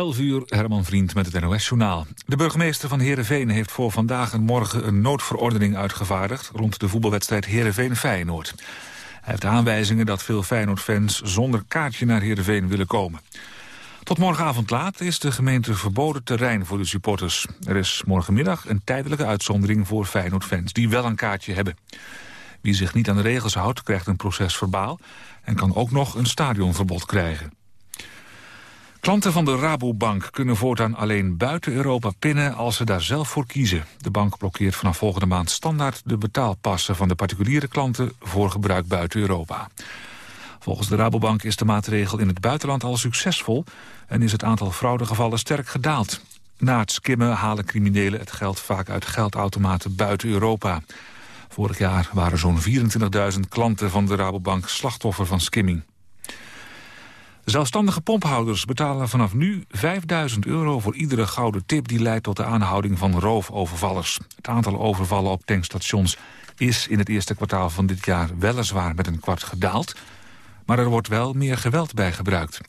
11 uur, Herman Vriend met het NOS-journaal. De burgemeester van Heerenveen heeft voor vandaag en morgen een noodverordening uitgevaardigd... rond de voetbalwedstrijd Heerenveen-Feyenoord. Hij heeft aanwijzingen dat veel Feyenoord-fans zonder kaartje naar Heerenveen willen komen. Tot morgenavond laat is de gemeente verboden terrein voor de supporters. Er is morgenmiddag een tijdelijke uitzondering voor Feyenoord-fans die wel een kaartje hebben. Wie zich niet aan de regels houdt, krijgt een proces verbaal... en kan ook nog een stadionverbod krijgen. Klanten van de Rabobank kunnen voortaan alleen buiten Europa pinnen als ze daar zelf voor kiezen. De bank blokkeert vanaf volgende maand standaard de betaalpassen van de particuliere klanten voor gebruik buiten Europa. Volgens de Rabobank is de maatregel in het buitenland al succesvol en is het aantal fraudegevallen sterk gedaald. Na het skimmen halen criminelen het geld vaak uit geldautomaten buiten Europa. Vorig jaar waren zo'n 24.000 klanten van de Rabobank slachtoffer van skimming. Zelfstandige pomphouders betalen vanaf nu 5000 euro voor iedere gouden tip die leidt tot de aanhouding van roofovervallers. Het aantal overvallen op tankstations is in het eerste kwartaal van dit jaar weliswaar met een kwart gedaald, maar er wordt wel meer geweld bij gebruikt.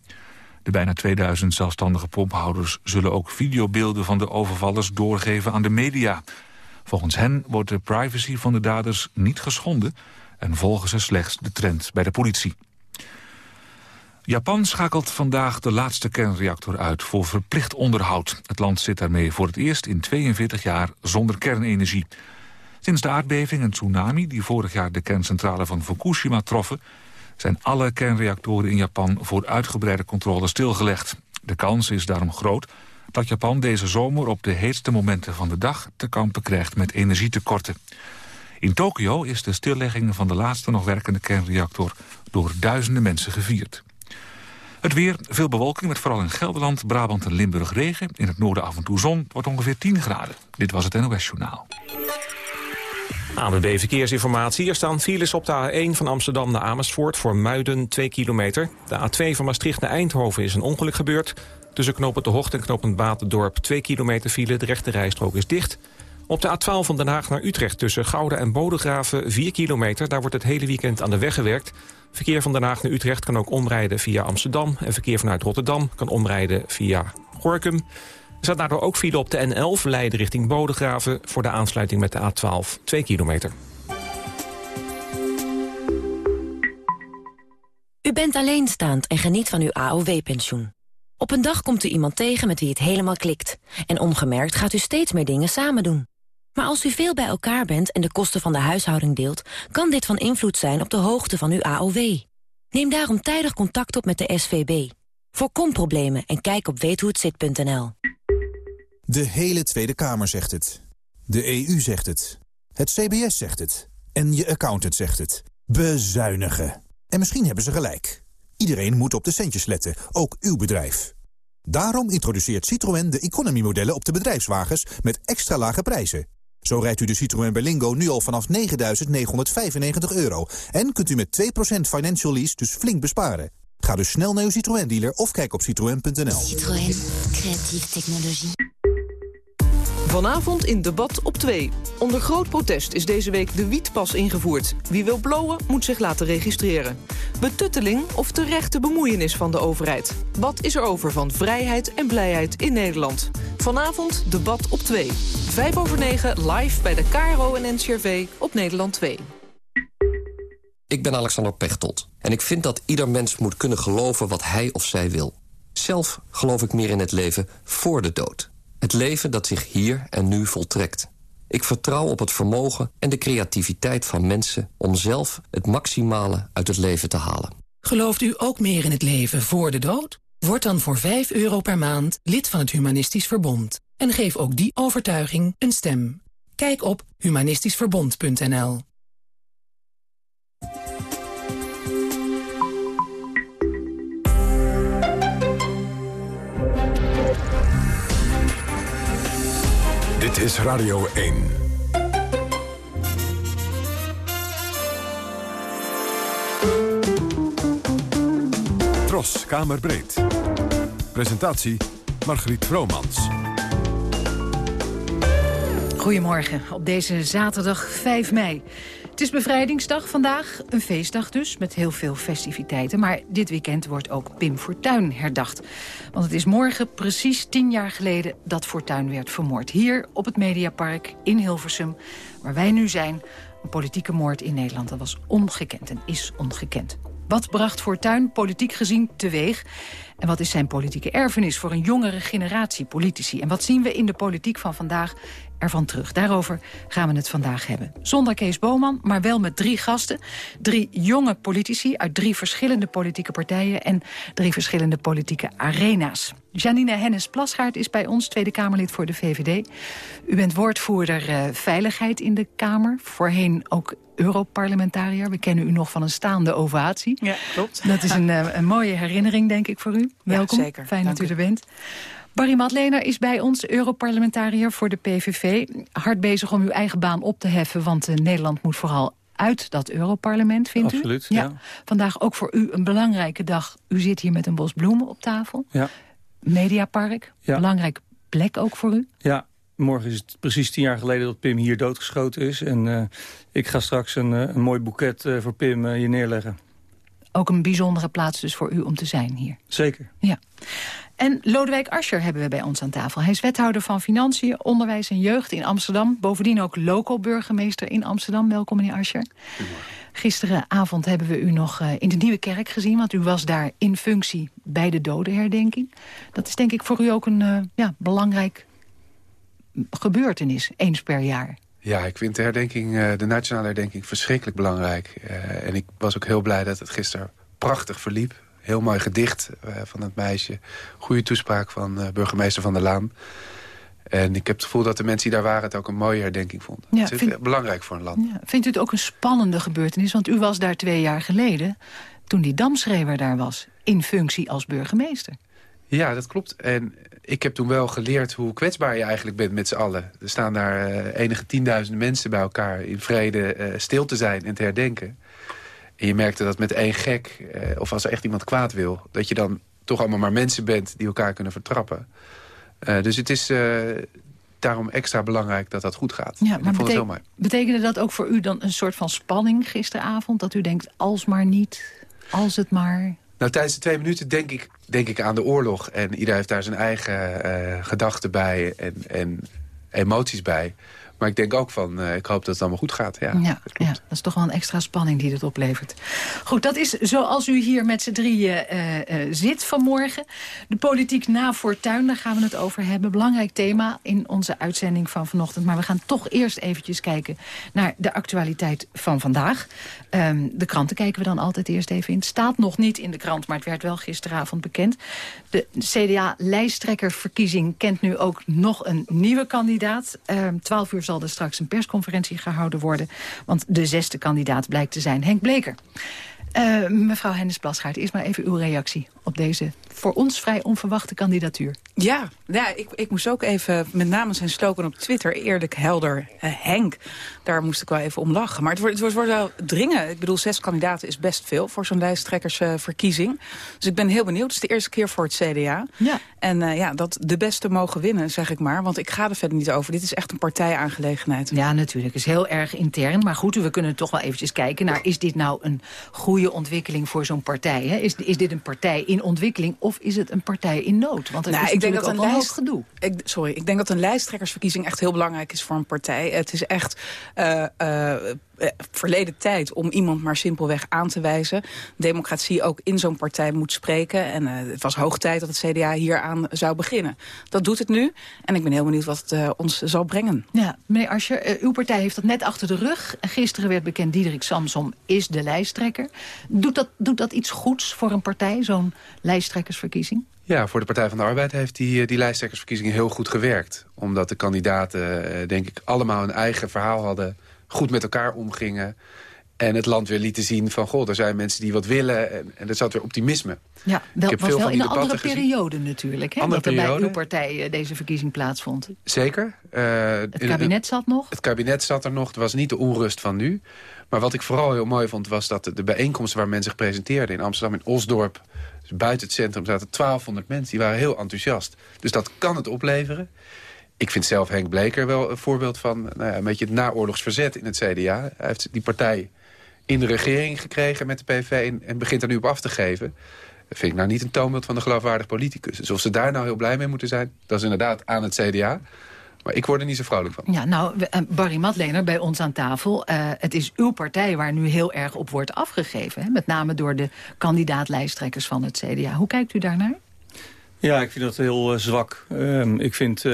De bijna 2000 zelfstandige pomphouders zullen ook videobeelden van de overvallers doorgeven aan de media. Volgens hen wordt de privacy van de daders niet geschonden en volgen ze slechts de trend bij de politie. Japan schakelt vandaag de laatste kernreactor uit voor verplicht onderhoud. Het land zit daarmee voor het eerst in 42 jaar zonder kernenergie. Sinds de aardbeving en tsunami die vorig jaar de kerncentrale van Fukushima troffen... zijn alle kernreactoren in Japan voor uitgebreide controle stilgelegd. De kans is daarom groot dat Japan deze zomer op de heetste momenten van de dag... te kampen krijgt met energietekorten. In Tokio is de stillegging van de laatste nog werkende kernreactor... door duizenden mensen gevierd. Het weer, veel bewolking met vooral in Gelderland, Brabant en Limburg regen. In het noorden af en toe zon, wordt ongeveer 10 graden. Dit was het NOS Journaal. ANWB Verkeersinformatie. Er staan files op de A1 van Amsterdam naar Amersfoort... voor Muiden 2 kilometer. De A2 van Maastricht naar Eindhoven is een ongeluk gebeurd. Tussen knooppunt De Hocht en knooppunt Batendorp 2 kilometer file. De rechte rijstrook is dicht. Op de A12 van Den Haag naar Utrecht tussen Gouda en Bodegraven 4 kilometer. Daar wordt het hele weekend aan de weg gewerkt. Verkeer van Den Haag naar Utrecht kan ook omrijden via Amsterdam. En verkeer vanuit Rotterdam kan omrijden via Gorkum. Er staat daardoor ook file op de N11 Leiden richting Bodegraven... voor de aansluiting met de A12 2 kilometer. U bent alleenstaand en geniet van uw AOW-pensioen. Op een dag komt u iemand tegen met wie het helemaal klikt. En ongemerkt gaat u steeds meer dingen samen doen. Maar als u veel bij elkaar bent en de kosten van de huishouding deelt... kan dit van invloed zijn op de hoogte van uw AOW. Neem daarom tijdig contact op met de SVB. Voorkom problemen en kijk op weethohetzit.nl. De hele Tweede Kamer zegt het. De EU zegt het. Het CBS zegt het. En je accountant zegt het. Bezuinigen. En misschien hebben ze gelijk. Iedereen moet op de centjes letten, ook uw bedrijf. Daarom introduceert Citroën de economy-modellen op de bedrijfswagens met extra lage prijzen. Zo rijdt u de Citroën Berlingo nu al vanaf 9.995 euro. En kunt u met 2% financial lease dus flink besparen. Ga dus snel naar uw Citroën-dealer of kijk op citroën.nl. Citroën. Creatieve technologie. Vanavond in debat op 2. Onder groot protest is deze week de wietpas ingevoerd. Wie wil blowen moet zich laten registreren. Betutteling of terechte bemoeienis van de overheid? Wat is er over van vrijheid en blijheid in Nederland? Vanavond debat op 2. 5 over 9 live bij de KRO en NCRV op Nederland 2. Ik ben Alexander Pechtold en ik vind dat ieder mens moet kunnen geloven wat hij of zij wil. Zelf geloof ik meer in het leven voor de dood. Het leven dat zich hier en nu voltrekt. Ik vertrouw op het vermogen en de creativiteit van mensen... om zelf het maximale uit het leven te halen. Gelooft u ook meer in het leven voor de dood? Word dan voor 5 euro per maand lid van het Humanistisch Verbond. En geef ook die overtuiging een stem. Kijk op humanistischverbond.nl Dit is Radio 1. Tros, Kamerbreed. Presentatie Margriet Vromans. Goedemorgen, op deze zaterdag 5 mei. Het is bevrijdingsdag vandaag, een feestdag dus, met heel veel festiviteiten. Maar dit weekend wordt ook Pim Fortuyn herdacht. Want het is morgen precies tien jaar geleden dat Fortuyn werd vermoord. Hier op het Mediapark in Hilversum, waar wij nu zijn. Een politieke moord in Nederland, dat was ongekend en is ongekend. Wat bracht Fortuyn politiek gezien teweeg? En wat is zijn politieke erfenis voor een jongere generatie politici? En wat zien we in de politiek van vandaag ervan terug? Daarover gaan we het vandaag hebben. Zonder Kees Boman, maar wel met drie gasten. Drie jonge politici uit drie verschillende politieke partijen... en drie verschillende politieke arena's. Janine Hennis-Plasgaard is bij ons, Tweede Kamerlid voor de VVD. U bent woordvoerder uh, Veiligheid in de Kamer. Voorheen ook Europarlementariër. We kennen u nog van een staande ovatie. Ja, klopt. Dat is een, uh, een mooie herinnering, denk ik, voor u. Welkom. Ja, zeker. Fijn Dank dat u u. er bent. Barry Matlener is bij ons, Europarlementariër voor de PVV. Hard bezig om uw eigen baan op te heffen, want uh, Nederland moet vooral uit dat Europarlement, vindt Absoluut, u? ja. Vandaag ook voor u een belangrijke dag. U zit hier met een bos bloemen op tafel. Ja. Mediapark, Ja. belangrijke plek ook voor u. Ja, morgen is het precies tien jaar geleden dat Pim hier doodgeschoten is. En uh, ik ga straks een, uh, een mooi boeket uh, voor Pim hier neerleggen. Ook een bijzondere plaats dus voor u om te zijn hier. Zeker. Ja. En Lodewijk Asscher hebben we bij ons aan tafel. Hij is wethouder van Financiën, Onderwijs en Jeugd in Amsterdam. Bovendien ook local burgemeester in Amsterdam. Welkom meneer Asscher. Gisteravond hebben we u nog uh, in de Nieuwe Kerk gezien... want u was daar in functie bij de dodenherdenking. Dat is denk ik voor u ook een uh, ja, belangrijk gebeurtenis, eens per jaar. Ja, ik vind de herdenking, uh, de nationale herdenking verschrikkelijk belangrijk. Uh, en ik was ook heel blij dat het gisteren prachtig verliep. Heel mooi gedicht uh, van het meisje. Goede toespraak van burgemeester Van der Laan. En ik heb het gevoel dat de mensen die daar waren... het ook een mooie herdenking vonden. Ja, het is vind... belangrijk voor een land. Ja, vindt u het ook een spannende gebeurtenis? Want u was daar twee jaar geleden... toen die damschreeuwer daar was, in functie als burgemeester. Ja, dat klopt. En ik heb toen wel geleerd hoe kwetsbaar je eigenlijk bent met z'n allen. Er staan daar uh, enige tienduizenden mensen bij elkaar... in vrede uh, stil te zijn en te herdenken. En je merkte dat met één gek, uh, of als er echt iemand kwaad wil... dat je dan toch allemaal maar mensen bent die elkaar kunnen vertrappen. dus het is daarom extra belangrijk dat dat goed gaat. Ja, maar betek betekende dat ook voor u dan een soort van spanning gisteravond? Dat u denkt, als maar niet, als het maar... Nou, tijdens de twee minuten denk ik, denk ik aan de oorlog. En ieder heeft daar zijn eigen uh, gedachten bij en, en emoties bij. Maar ik denk ook van, uh, ik hoop dat het allemaal goed gaat. Ja, ja, dat, ja, dat is toch wel een extra spanning die dit oplevert. Goed, dat is zoals u hier met z'n drieën uh, uh, zit vanmorgen. De politiek na Fortuin, daar gaan we het over hebben. Belangrijk thema in onze uitzending van vanochtend. Maar we gaan toch eerst eventjes kijken naar de actualiteit van vandaag. Um, de kranten kijken we dan altijd eerst even in. Het staat nog niet in de krant, maar het werd wel gisteravond bekend. De CDA-lijsttrekkerverkiezing kent nu ook nog een nieuwe kandidaat. Um, 12 uur zal er straks een persconferentie gehouden worden. Want de zesde kandidaat blijkt te zijn Henk Bleker. Uh, mevrouw Hennis Plasgaard, eerst maar even uw reactie op deze voor ons vrij onverwachte kandidatuur. Ja, ja ik, ik moest ook even, met name zijn slogan op Twitter, eerlijk, helder, uh, Henk. Daar moest ik wel even om lachen. Maar het wordt, het wordt wel dringen. Ik bedoel, zes kandidaten is best veel voor zo'n lijsttrekkersverkiezing. Uh, dus ik ben heel benieuwd. Het is de eerste keer voor het CDA. Ja. En uh, ja, dat de beste mogen winnen, zeg ik maar. Want ik ga er verder niet over. Dit is echt een partijaangelegenheid. Ja, natuurlijk. Het is heel erg intern. Maar goed, we kunnen toch wel eventjes kijken naar... is dit nou een goede ontwikkeling voor zo'n partij? Hè? Is, is dit een partij in ontwikkeling of is het een partij in nood? Want er nou, is ik denk dat een lijst... gedoe. Ik, sorry, ik denk dat een lijsttrekkersverkiezing echt heel belangrijk is voor een partij. Het is echt uh, uh, verleden tijd om iemand maar simpelweg aan te wijzen. Democratie ook in zo'n partij moet spreken. En uh, het was hoog tijd dat het CDA hieraan zou beginnen. Dat doet het nu. En ik ben heel benieuwd wat het uh, ons zal brengen. Ja, meneer Ascher, uh, uw partij heeft dat net achter de rug. Gisteren werd bekend, Diederik Samsom is de lijsttrekker. Doet dat, doet dat iets goeds voor een partij, zo'n lijsttrekkersverkiezing? Ja, voor de Partij van de Arbeid heeft die, die lijsttrekkersverkiezingen heel goed gewerkt. Omdat de kandidaten, denk ik, allemaal een eigen verhaal hadden goed met elkaar omgingen. En het land weer lieten zien van, goh, er zijn mensen die wat willen. En, en er zat weer optimisme. Ja, wel, was wel in een andere periode gezien. natuurlijk. Hè, andere dat er bij uw partij uh, deze verkiezing plaatsvond. Zeker. Uh, het kabinet zat nog? Het kabinet zat er nog. Het was niet de onrust van nu. Maar wat ik vooral heel mooi vond, was dat de bijeenkomsten waar men zich presenteerde... in Amsterdam, in Osdorp, dus buiten het centrum, zaten 1200 mensen. Die waren heel enthousiast. Dus dat kan het opleveren. Ik vind zelf Henk Bleker wel een voorbeeld van nou ja, een beetje het naoorlogsverzet in het CDA. Hij heeft die partij in de regering gekregen met de PV en, begint er nu op af te geven. Dat vind ik nou niet een toonbeeld van een geloofwaardig politicus. Dus of ze daar nou heel blij mee moeten zijn, dat is inderdaad aan het CDA. Maar ik word er niet zo vrolijk van. Ja, nou, eh, Barry Matlener bij ons aan tafel. Uh, het is uw partij waar nu heel erg op wordt afgegeven. Hè? Met name door de kandidaat-lijsttrekkers van het CDA. Hoe kijkt u daarnaar? Ja, ik vind dat heel uh, zwak. Uh, ik vind, uh,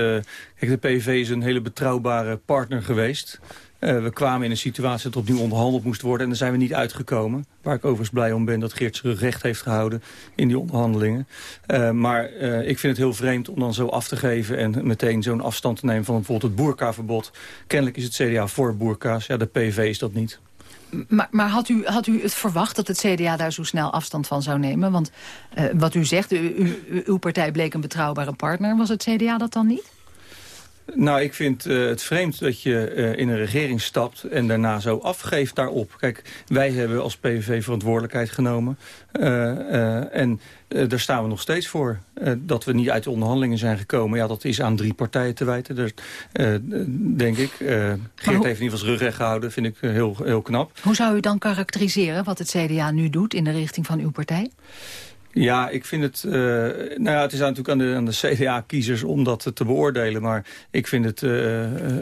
de PV is een hele betrouwbare partner geweest. Uh, we kwamen in een situatie dat opnieuw onderhandeld moest worden... en daar zijn we niet uitgekomen. Waar ik overigens blij om ben dat Geert zich recht heeft gehouden in die onderhandelingen. Maar ik vind het heel vreemd om dan zo af te geven... en meteen zo'n afstand te nemen van bijvoorbeeld het boerkaverbod. Kennelijk is het CDA voor boerka's. Ja, de PV is dat niet. Maar, had, u, had u het verwacht dat het CDA daar zo snel afstand van zou nemen? Want uh, wat u zegt, u, uw partij bleek een betrouwbare partner. Was het CDA dat dan niet? Nou, ik vind uh, het vreemd dat je uh, in een regering stapt en daarna zo afgeeft daarop. Kijk, wij hebben als PVV verantwoordelijkheid genomen. Uh, en daar staan we nog steeds voor. dat we niet uit de onderhandelingen zijn gekomen, ja, dat is aan drie partijen te wijten. Dus, denk ik. Geert heeft in ieder geval zijn rug gehouden, vind ik heel, heel knap. Hoe zou u dan karakteriseren wat het CDA nu doet in de richting van uw partij? Ja, ik vind het... Uh, nou ja, het is natuurlijk aan de, aan de CDA-kiezers om dat te beoordelen. Maar ik vind het, uh,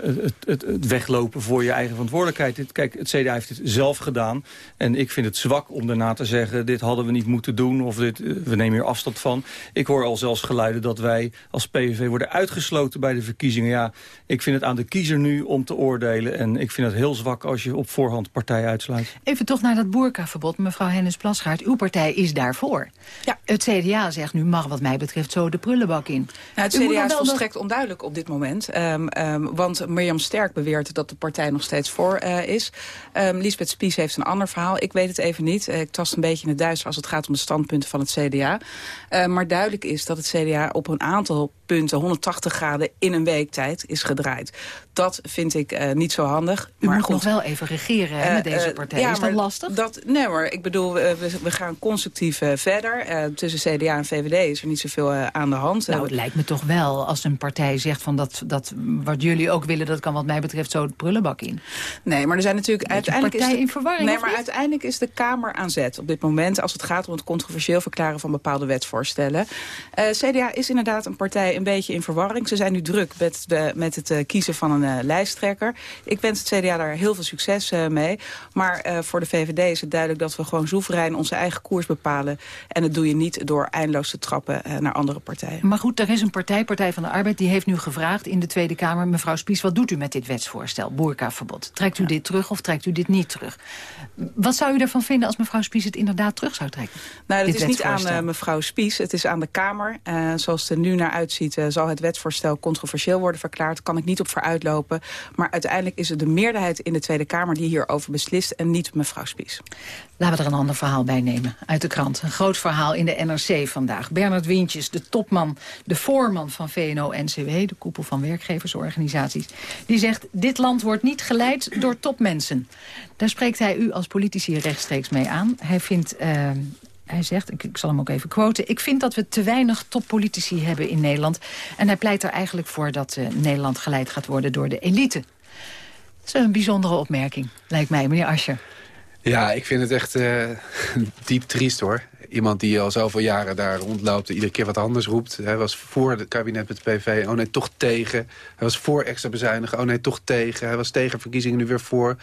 het, het, het, weglopen voor je eigen verantwoordelijkheid. Kijk, het CDA heeft het zelf gedaan. En ik vind het zwak om daarna te zeggen... dit hadden we niet moeten doen of dit, we nemen hier afstand van. Ik hoor al zelfs geluiden dat wij als PVV worden uitgesloten bij de verkiezingen. Ja, ik vind het aan de kiezer nu om te oordelen. En ik vind het heel zwak als je op voorhand partijen uitsluit. Even toch naar dat boerkaverbod. Mevrouw Hennis Plasgaard, uw partij is daarvoor. Ja. Het CDA zegt nu mag wat mij betreft zo de prullenbak in. Nou, het CDA is volstrekt onduidelijk op dit moment. Um, um, want Mirjam Sterk beweert dat de partij nog steeds voor uh, is. Um, Lisbeth Spies heeft een ander verhaal. Ik weet het even niet. Uh, ik tast een beetje in het duister als het gaat om de standpunten van het CDA. Uh, maar duidelijk is dat het CDA op een aantal punten 180 graden in een week tijd is gedraaid. Dat vind ik uh, niet zo handig. U maar moet goed. nog wel even regeren hè, met deze partij. ja, is dat lastig? Dat, nee hoor, ik bedoel, we, we gaan constructief verder tussen CDA en VVD is er niet zoveel aan de hand. Nou, het lijkt me toch wel als een partij zegt van dat, dat wat jullie ook willen, dat kan wat mij betreft zo de prullenbak in. Nee, maar er zijn natuurlijk uiteindelijk partij is de, in verwarring. Nee, maar uiteindelijk is de Kamer aan zet op dit moment als het gaat om het controversieel verklaren van bepaalde wetsvoorstellen. Uh, CDA is inderdaad een partij een beetje in verwarring. Ze zijn nu druk met, met het uh, kiezen van een uh, lijsttrekker. Ik wens het CDA daar heel veel succes mee. Maar voor de VVD is het duidelijk dat we gewoon soeverein onze eigen koers bepalen. En dat doe je niet door eindeloos te trappen naar andere partijen. Maar goed, er is een partij, Partij van de Arbeid... die heeft nu gevraagd in de Tweede Kamer... mevrouw Spies, wat doet u met dit wetsvoorstel, boerkaverbod? Trekt u ja. dit terug of trekt u dit niet terug? Wat zou u ervan vinden als mevrouw Spies het inderdaad terug zou trekken? Nou, dat is niet aan mevrouw Spies, het is aan de Kamer. Uh, zoals het er nu naar uitziet, uh, zal het wetsvoorstel controversieel worden verklaard. Kan ik niet op vooruitlopen. Maar uiteindelijk is het de meerderheid in de Tweede Kamer... die hierover beslist en niet mevrouw Spies. Laten we er een ander verhaal bij nemen uit de krant. Een groot verhaal in de NRC vandaag. Bernard Wientjes, de topman, de voorman van VNO-NCW... de koepel van werkgeversorganisaties... die zegt, dit land wordt niet geleid door topmensen. Daar spreekt hij u als politici rechtstreeks mee aan. Hij vindt... Uh, hij zegt, ik, zal hem ook even quoten... ik vind dat we te weinig toppolitici hebben in Nederland. En hij pleit er eigenlijk voor dat uh, Nederland geleid gaat worden door de elite. Dat is een bijzondere opmerking, lijkt mij, meneer Ascher. Ja, ik vind het echt uh, diep triest hoor. Iemand die al zoveel jaren daar rondloopt... iedere keer wat anders roept. Hij was voor het kabinet met de PV, oh nee, toch tegen. Hij was voor extra bezuinigen, oh nee, toch tegen. Hij was tegen verkiezingen, nu weer voor.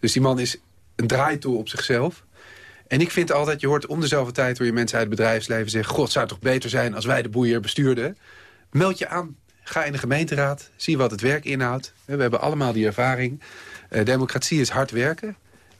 Dus die man is een draaitool op zichzelf. En ik vind altijd, je hoort om dezelfde tijd... hoor je mensen uit het bedrijfsleven zeggen... God, zou het toch beter zijn als wij de boeier bestuurden? Meld je aan, ga in de gemeenteraad, zie wat het werk inhoudt. We hebben allemaal die ervaring. Uh, democratie is hard werken.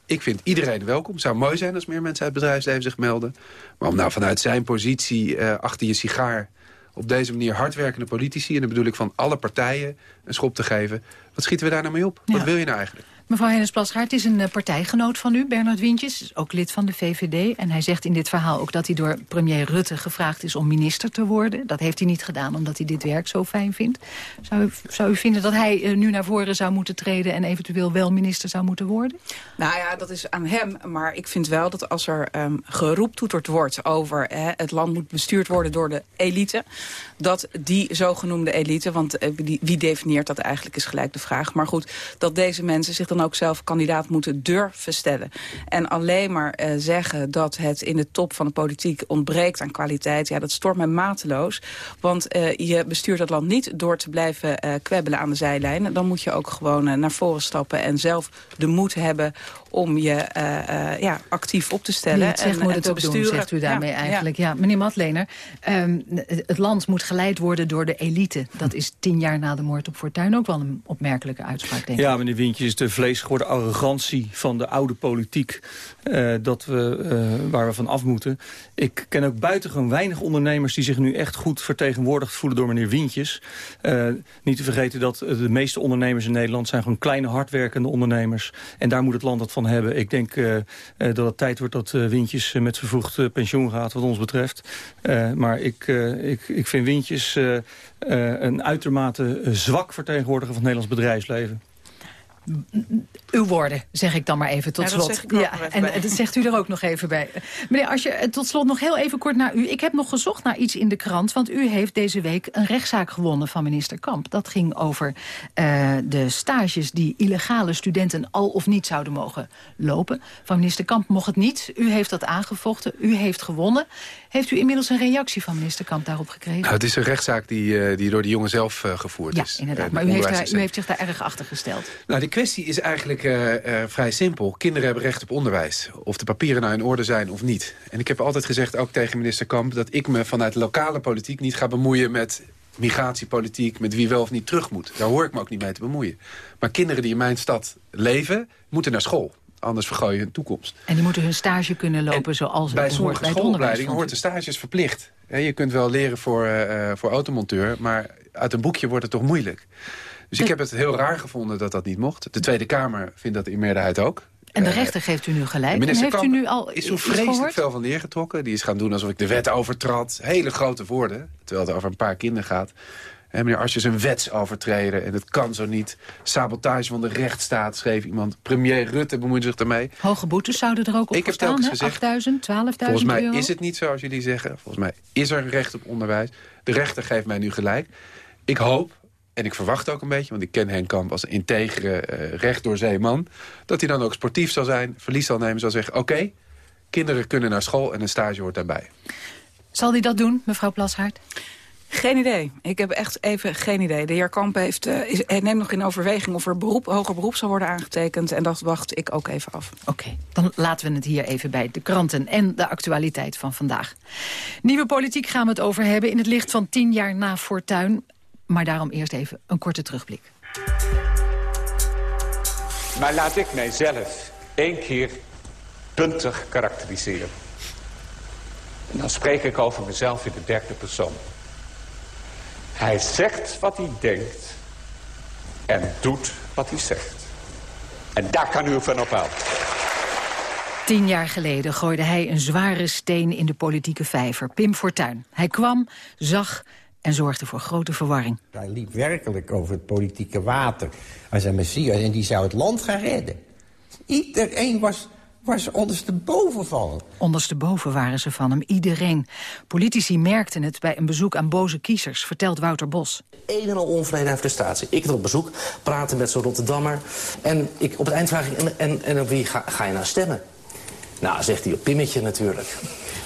Ik vind iedereen welkom. Het zou mooi zijn als meer mensen uit het bedrijfsleven zich melden. Maar om nou vanuit zijn positie uh, achter je sigaar... op deze manier hardwerkende politici... en dan bedoel ik van alle partijen een schop te geven... wat schieten we daar nou mee op? Ja. Wat wil je nou eigenlijk? Mevrouw Hennis-Plasgaard is een eh, partijgenoot van u, Bernard Wientjes. is ook lid van de VVD. En hij zegt in dit verhaal ook dat hij door premier Rutte gevraagd is om minister te worden. Dat heeft hij niet gedaan omdat hij dit werk zo fijn vindt. Zou u, zou u vinden dat hij eh, nu naar voren zou moeten treden... en eventueel wel minister zou moeten worden? Nou ja, dat is aan hem. Maar ik vind wel dat als er um, geroeptoeterd wordt over... Hè, het land moet bestuurd worden door de elite... dat die zogenoemde elite, want die, wie definieert dat eigenlijk is gelijk de vraag. Maar goed, dat deze mensen zich dan ook zelf kandidaat moeten durven stellen. En alleen maar uh, zeggen dat het in de top van de politiek ontbreekt aan kwaliteit... ja, dat stoort mij mateloos. Want uh, je bestuurt het land niet door te blijven uh, kwebbelen aan de zijlijn. Dan moet je ook gewoon naar voren stappen en zelf de moed hebben om je uh, uh, ja, actief op te stellen. het zegt, en, moet en het ook besturen. doen, zegt u daarmee Ja, eigenlijk. Ja. meneer Matlener, um, het land moet geleid worden door de elite. Dat is tien jaar na de moord op Fortuyn ook wel een opmerkelijke uitspraak, denk ik. Ja, meneer Wintjes, is de vlees geworden arrogantie van de oude politiek... Uh, dat we, waar we van af moeten. Ik ken ook buitengewoon weinig ondernemers... die zich nu echt goed vertegenwoordigd voelen door meneer Wintjes. niet te vergeten dat de meeste ondernemers in Nederland... zijn gewoon kleine, hardwerkende ondernemers. En daar moet het land het van hebben. Ik denk dat het tijd wordt dat Wintjes met vervroegd pensioen gaat, wat ons betreft. maar ik, ik, ik vind Wintjes een uitermate zwak vertegenwoordiger van het Nederlands bedrijfsleven. うん。Uw woorden, zeg ik dan maar even tot Ja, dat slot. zeg ik ook nog even en bij. dat zegt u er ook nog even bij. Meneer, als je tot slot nog heel even kort naar u. Ik heb nog gezocht naar iets in de krant, want u heeft deze week een rechtszaak gewonnen van minister Kamp. Dat ging over uh, de stages die illegale studenten al of niet zouden mogen lopen. Van minister Kamp mocht het niet. U heeft dat aangevochten, u heeft gewonnen. Heeft u inmiddels een reactie van minister Kamp daarop gekregen? Nou, het is een rechtszaak die, uh, die door de jongen zelf uh, gevoerd ja, is. inderdaad. Uh, maar u heeft, daar, u heeft zich daar erg achter gesteld. Nou, de kwestie is eigenlijk uh, uh, vrij simpel. Kinderen hebben recht op onderwijs. Of de papieren nou in orde zijn of niet. En ik heb altijd gezegd, ook tegen minister Kamp... dat ik me vanuit lokale politiek niet ga bemoeien met migratiepolitiek... met wie wel of niet terug moet. Daar hoor ik me ook niet mee te bemoeien. Maar kinderen die in mijn stad leven, moeten naar school. Anders vergooi je hun toekomst. En die moeten hun stage kunnen lopen en zoals bij het sommige bij schoolopleidingen hoort de stages verplicht. Je kunt wel leren voor, uh, voor automonteur... maar uit een boekje wordt het toch moeilijk. Dus ik heb het heel raar gevonden dat dat niet mocht. De Tweede Kamer vindt dat in meerderheid ook. En de rechter geeft u nu gelijk. En heeft u nu al is toen vreselijk veel van neergetrokken. Die is gaan doen alsof ik de wet overtrad. Hele grote woorden. Terwijl het over een paar kinderen gaat. En meneer Asjes een wetsovertreden. En het kan zo niet. Sabotage van de rechtsstaat, schreef iemand. Premier Rutte bemoeit zich ermee. Hoge boetes zouden er ook op Ik heb staan, telkens gezegd, 8000, 12.000 Volgens mij euro? is het niet zoals jullie zeggen. Volgens mij is er een recht op onderwijs. De rechter geeft mij nu gelijk. Ik hoop, en ik verwacht ook een beetje... want ik ken Henk Kamp als een integere, uh, recht door zeeman... dat hij dan ook sportief zal zijn, verlies zal nemen... zal zeggen, oké, okay, kinderen kunnen naar school en een stage hoort daarbij. Zal hij dat doen, mevrouw Plashaart? Geen idee. Ik heb echt even geen idee. De heer Kamp heeft, uh, is, hij neemt nog in overweging of er beroep, hoger beroep zal worden aangetekend. En dat wacht ik ook even af. Oké, okay, dan laten we het hier even bij de kranten en de actualiteit van vandaag. Nieuwe politiek gaan we het over hebben in het licht van tien jaar na Fortuin. Maar daarom eerst even een korte terugblik. Maar laat ik mijzelf één keer puntig karakteriseren. En dan spreek ik over mezelf in de derde persoon. Hij zegt wat hij denkt en doet wat hij zegt. En daar kan u van ophouden. Tien jaar geleden gooide hij een zware steen in de politieke vijver. Pim Fortuyn. Hij kwam, zag en zorgde voor grote verwarring. Hij liep werkelijk over het politieke water als een messias en die zou het land gaan redden. Iedereen was, was ondersteboven van hem. Ondersteboven waren ze van hem, iedereen. Politici merkten het bij een bezoek aan boze kiezers, vertelt Wouter Bos. Een en al onvrede en frustratie. Ik er op bezoek, praten met zo'n Rotterdammer. En ik, op het eind vraag ik, en, en, en op wie ga, ga je nou stemmen? Nou, zegt hij, op Pimmetje natuurlijk.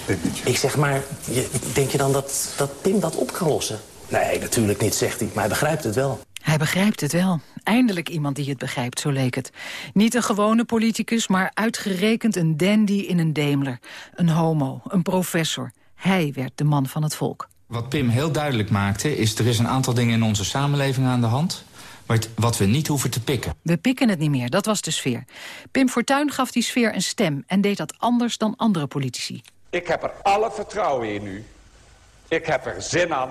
Pimmetje. Ik zeg, maar je, denk je dan dat, dat Pim dat op kan lossen? Nee, natuurlijk niet, zegt hij, maar hij begrijpt het wel. Hij begrijpt het wel. Eindelijk iemand die het begrijpt, zo leek het. Niet een gewone politicus, maar uitgerekend een dandy in een Daimler. Een homo, een professor. Hij werd de man van het volk. Wat Pim heel duidelijk maakte, is er is een aantal dingen in onze samenleving aan de hand... wat we niet hoeven te pikken. We pikken het niet meer, dat was de sfeer. Pim Fortuyn gaf die sfeer een stem en deed dat anders dan andere politici. Ik heb er alle vertrouwen in u. Ik heb er zin aan.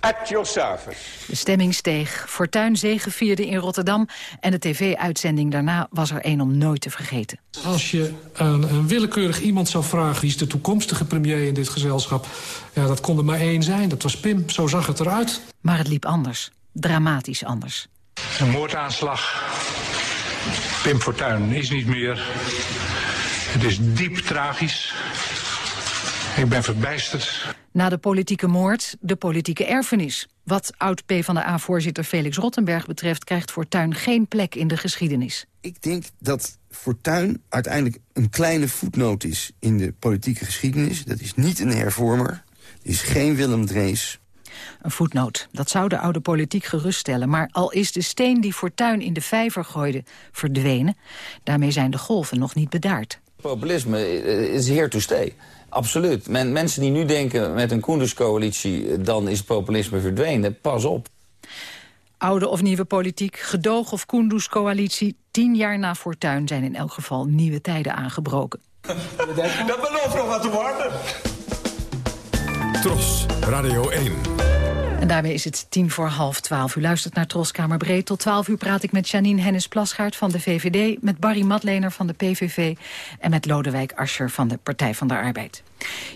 At your service. De stemming steeg. Fortuyn zegevierde in Rotterdam. En de tv-uitzending daarna was er één om nooit te vergeten. Als je aan een willekeurig iemand zou vragen... wie is de toekomstige premier in dit gezelschap... ja, dat kon er maar één zijn. Dat was Pim. Zo zag het eruit. Maar het liep anders. Dramatisch anders. Een moordaanslag. Pim Fortuyn is niet meer. Het is diep tragisch. Ik ben verbijsterd. Na de politieke moord, de politieke erfenis. Wat oud-PVDA-voorzitter Felix Rottenberg betreft... krijgt Fortuyn geen plek in de geschiedenis. Ik denk dat Fortuyn uiteindelijk een kleine voetnoot is... in de politieke geschiedenis. Dat is niet een hervormer. Het is geen Willem Drees. Een voetnoot. Dat zou de oude politiek geruststellen. Maar al is de steen die Fortuyn in de vijver gooide verdwenen... daarmee zijn de golven nog niet bedaard. Populisme is here to stay. Absoluut. Men, mensen die nu denken met een Koenderscoalitie... dan is populisme verdwenen, pas op. Oude of nieuwe politiek, gedoog of Koenderscoalitie... tien jaar na Fortuyn zijn in elk geval nieuwe tijden aangebroken. Dat belooft nog wat te worden. Tros, Radio 1. En daarmee is het tien voor half twaalf. U luistert naar Troskamer Breed. Tot twaalf uur praat ik met Janine Hennis-Plasgaard van de VVD... met Barry Matlener van de PVV... en met Lodewijk Asscher van de Partij van de Arbeid.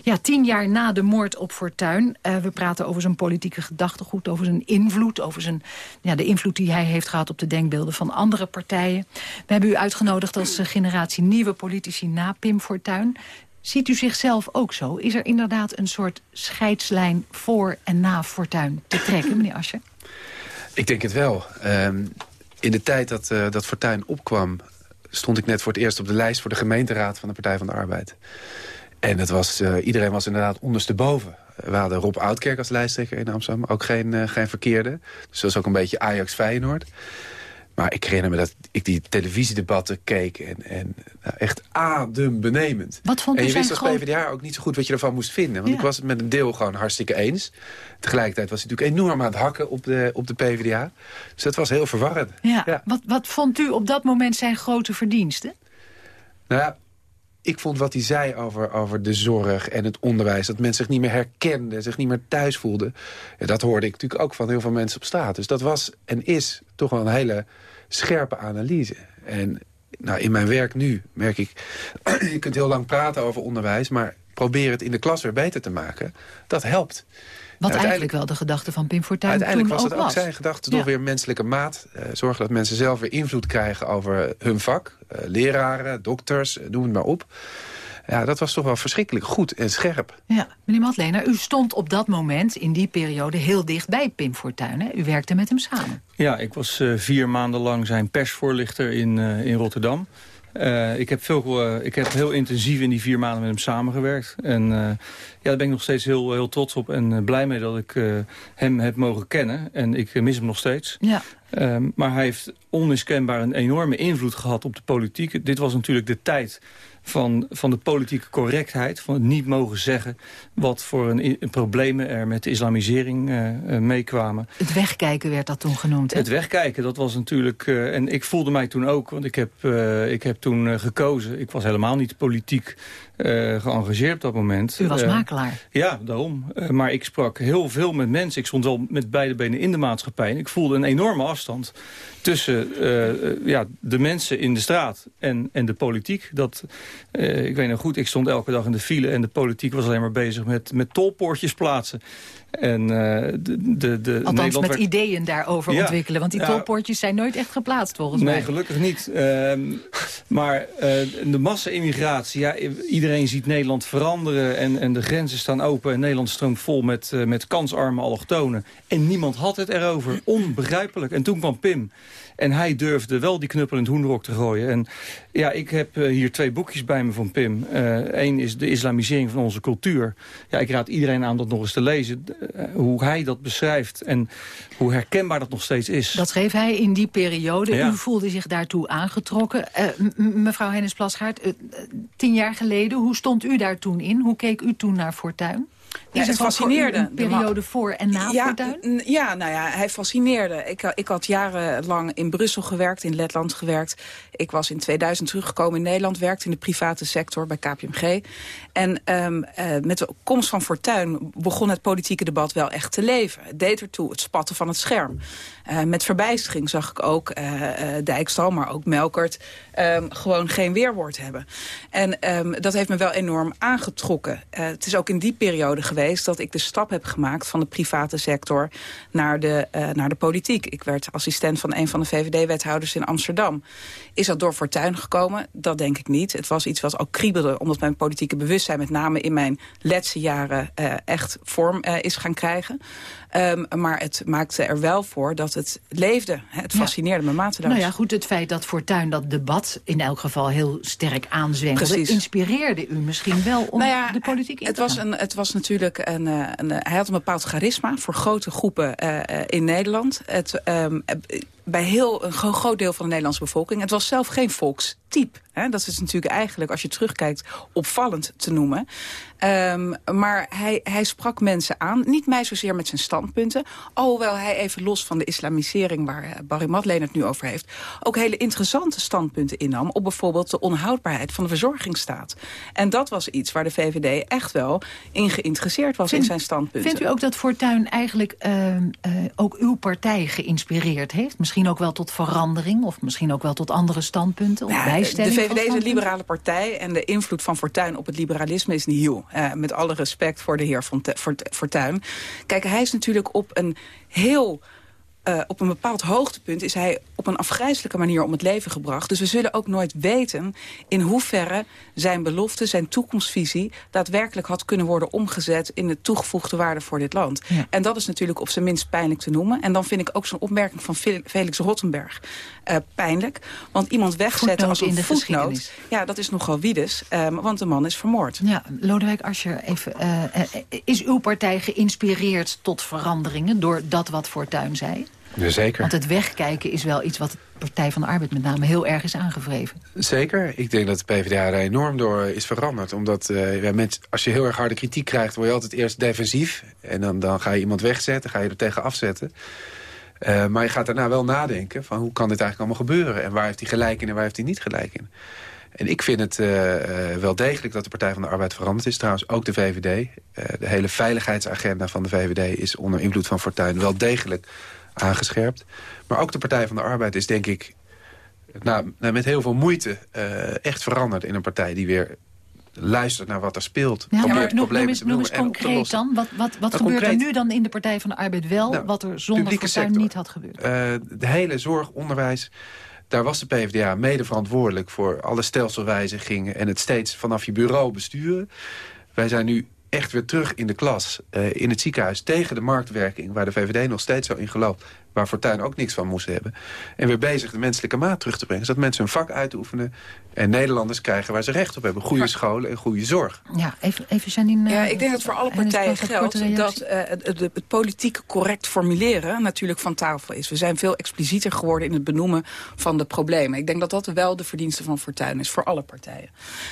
Ja, tien jaar na de moord op Fortuyn. Uh, we praten over zijn politieke gedachtegoed, over zijn invloed... over zijn, ja, de invloed die hij heeft gehad op de denkbeelden van andere partijen. We hebben u uitgenodigd als uh, generatie nieuwe politici na Pim Fortuyn. Ziet u zichzelf ook zo? Is er inderdaad een soort scheidslijn voor en na Fortuyn te trekken, meneer Asje? Ik denk het wel. Um, in de tijd dat, uh, dat Fortuyn opkwam... stond ik net voor het eerst op de lijst voor de gemeenteraad van de Partij van de Arbeid. En het was, uh, iedereen was inderdaad ondersteboven. We hadden Rob Oudkerk als lijsttrekker in Amsterdam. Ook geen, uh, geen verkeerde. Dus dat was ook een beetje Ajax-Feyenoord. Maar ik herinner me dat ik die televisiedebatten keek en, en nou, echt adembenemend. Wat vond u en je wist als PvdA ook niet zo goed wat je ervan moest vinden. Want ja. ik was het met een deel gewoon hartstikke eens. Tegelijkertijd was hij natuurlijk enorm aan het hakken op de, op de PvdA. Dus dat was heel verwarrend. Ja. ja. Wat, wat vond u op dat moment zijn grote verdiensten? Nou ja, ik vond wat hij zei over, over de zorg en het onderwijs... dat mensen zich niet meer herkenden, zich niet meer thuis voelden... Ja, dat hoorde ik natuurlijk ook van heel veel mensen op straat. Dus dat was en is toch wel een hele scherpe analyse. En nou, in mijn werk nu merk ik... je kunt heel lang praten over onderwijs... maar probeer het in de klas weer beter te maken. Dat helpt. Wat ja, eigenlijk wel de gedachte van Pim Fortuyn Uiteindelijk toen was het ook, was. zijn gedachte toch ja. weer menselijke maat. Uh, zorgen dat mensen zelf weer invloed krijgen over hun vak. Uh, leraren, dokters, uh, noem het maar op. Ja, dat was toch wel verschrikkelijk goed en scherp. Ja, meneer Matlener, u stond op dat moment, in die periode, heel dicht bij Pim Fortuyn. Hè? U werkte met hem samen. Ja, ik was uh, vier maanden lang zijn persvoorlichter in, uh, in Rotterdam. Uh, ik, heb veel, uh, ik heb heel intensief in die vier maanden met hem samengewerkt. En uh, ja, daar ben ik nog steeds heel, heel trots op en blij mee dat ik hem heb mogen kennen. En ik mis hem nog steeds. Ja. maar hij heeft onmiskenbaar een enorme invloed gehad op de politiek. Dit was natuurlijk de tijd van, van de politieke correctheid. Van het niet mogen zeggen wat voor een, een problemen er met de islamisering uh, uh, meekwamen. Het wegkijken werd dat toen genoemd. Hè? Het wegkijken, dat was natuurlijk... Uh, en ik voelde mij toen ook, want ik heb, ik heb toen gekozen. Ik was helemaal niet politiek geëngageerd op dat moment. U was makelaar. Ja, daarom. maar ik sprak heel veel met mensen. Ik stond wel met beide benen in de maatschappij. En ik voelde een enorme afstand tussen ja, de mensen in de straat en, en de politiek. Dat, uh, ik weet nog goed, ik stond elke dag in de file... en de politiek was alleen maar bezig met, met tolpoortjes plaatsen. En, uh, de, de, de Althans Nederland met werd... ideeën daarover ja, ontwikkelen. Want die ja, tolpoortjes zijn nooit echt geplaatst volgens nee, mij. Nee, gelukkig niet. Uh, maar uh, de massa-immigratie, ja, iedereen ziet Nederland veranderen... En, en de grenzen staan open en Nederland stroomt vol met, met kansarme allochtonen. En niemand had het erover. Onbegrijpelijk. En toen kwam Pim. En hij durfde wel die knuppel in het hoenderok te gooien. En ja, ik heb uh, hier twee boekjes bij me van Pim. Eén uh, is de islamisering van onze cultuur. Ja, ik raad iedereen aan dat nog eens te lezen. Uh, hoe hij dat beschrijft en hoe herkenbaar dat nog steeds is. Dat schreef hij in die periode. Ja. U voelde zich daartoe aangetrokken. mevrouw Hennis Plasgaard, tien jaar geleden, hoe stond u daar toen in? Hoe keek u toen naar Fortuyn? Is het er fascineerde. een periode voor en na ja, Fortuyn? n- Ja, nou ja, hij fascineerde. Ik, ik had jarenlang in Brussel gewerkt, in Letland gewerkt. Ik was in 2000 teruggekomen in Nederland, werkte in de private sector bij KPMG. En ehm, eh, met de komst van Fortuyn begon het politieke debat wel echt te leven. Het deed ertoe, het spatten van het scherm. Eh, met verbijstering zag ik ook eh, eh, Dijkstal, maar ook Melkert... ehm, gewoon geen weerwoord hebben. En ehm, dat heeft me wel enorm aangetrokken. Het is ook in die periode geweest dat ik de stap heb gemaakt... van de private sector naar de, naar de politiek. Ik werd assistent van een van de VVD-wethouders in Amsterdam. Is dat door Fortuyn gekomen? Dat denk ik niet. Het was iets wat ook kriebelde, omdat mijn politieke bewustzijn... met name in mijn laatste jaren echt vorm is gaan krijgen. Ehm, maar het maakte er wel voor dat het leefde. Het Ja. fascineerde me mateloos. Nou ja, goed, het feit dat Fortuyn dat debat in elk geval heel sterk aanzwengelde... Precies. inspireerde u misschien wel om Nou ja, de politiek in het te was, gaan. een, het was natuurlijk een, eh, een, hij had een bepaald charisma voor grote groepen eh, eh, in Nederland. Het, ehm, eh, bij heel een gro- groot deel van de Nederlandse bevolking. Het was zelf geen volkstype. Hè? Dat is natuurlijk eigenlijk, als je terugkijkt, opvallend te noemen. Ehm, maar hij, hij sprak mensen aan. Niet mij zozeer met zijn standpunten. Alhoewel hij even los van de islamisering... waar eh, Barry Madeleine het nu over heeft... ook hele interessante standpunten innam... op bijvoorbeeld de onhoudbaarheid van de verzorgingsstaat. En dat was iets waar de VVD echt wel in geïnteresseerd was in zijn standpunten. Vindt u ook dat Fortuyn eigenlijk ehm, eh, ook uw partij geïnspireerd heeft? Misschien ook wel tot verandering of misschien ook wel tot andere standpunten? Of Ja, bijstelling de van VVD is een liberale partij en de invloed van Fortuyn op het liberalisme is nieuw. Eh, met alle respect voor de heer Fort- Fortuyn. Kijk, hij is natuurlijk op een heel... eh, op een bepaald hoogtepunt is hij op een afgrijzelijke manier om het leven gebracht. Dus we zullen ook nooit weten in hoeverre zijn belofte, zijn toekomstvisie... daadwerkelijk had kunnen worden omgezet in de toegevoegde waarde voor dit land. En dat is natuurlijk op zijn minst pijnlijk te noemen. En dan vind ik ook zo'n opmerking van Fel- Felix Rottenberg eh, pijnlijk. Want iemand wegzetten als een voetnoot... Ja, dat is nogal wiedes, ehm, want de man is vermoord. Ja, Lodewijk Asscher, even, eh, is uw partij geïnspireerd tot veranderingen... door dat wat Fortuyn zei? Zeker. Want het wegkijken is wel iets wat de Partij van de Arbeid met name heel erg is aangevreven. Zeker. Ik denk dat de PvdA er enorm door is veranderd. Omdat eh, ja, mensen, als je heel erg harde kritiek krijgt... word je altijd eerst defensief. En dan, dan ga je iemand wegzetten, ga je er tegen afzetten. Eh, maar je gaat daarna wel nadenken van hoe kan dit eigenlijk allemaal gebeuren? En waar heeft hij gelijk in en waar heeft hij niet gelijk in? En ik vind het eh, wel degelijk dat de Partij van de Arbeid veranderd is. Trouwens ook de VVD. De hele veiligheidsagenda van de VVD is onder invloed van Fortuyn wel degelijk aangescherpt. Maar ook de Partij van de Arbeid is denk ik nou, nou, met heel veel moeite eh, echt veranderd in een partij die weer luistert naar wat er speelt. Ja, probeert maar noem, noem eens, noem concreet dan. Wat, wat, wat Nou, gebeurt er nu dan in de Partij van de Arbeid wel... Nou, wat er zonder Fortuyn niet had gebeurd? Eh, de hele zorg, onderwijs, daar was de PvdA mede verantwoordelijk... voor alle stelselwijzigingen en het steeds vanaf je bureau besturen. Wij zijn nu echt weer terug in de klas, eh, in het ziekenhuis... tegen de marktwerking, waar de VVD nog steeds zo in gelooft... waar Fortuyn ook niks van moest hebben. En weer bezig de menselijke maat terug te brengen... zodat mensen hun vak uitoefenen en Nederlanders krijgen waar ze recht op hebben. Goede scholen en goede zorg. Ja, even, even Janine... Ja, eh, ik denk dat voor alle partijen geldt dat eh, het, het, het politiek correct formuleren natuurlijk van tafel is. We zijn veel explicieter geworden in het benoemen van de problemen. Ik denk dat dat wel de verdienste van Fortuyn is, voor alle partijen.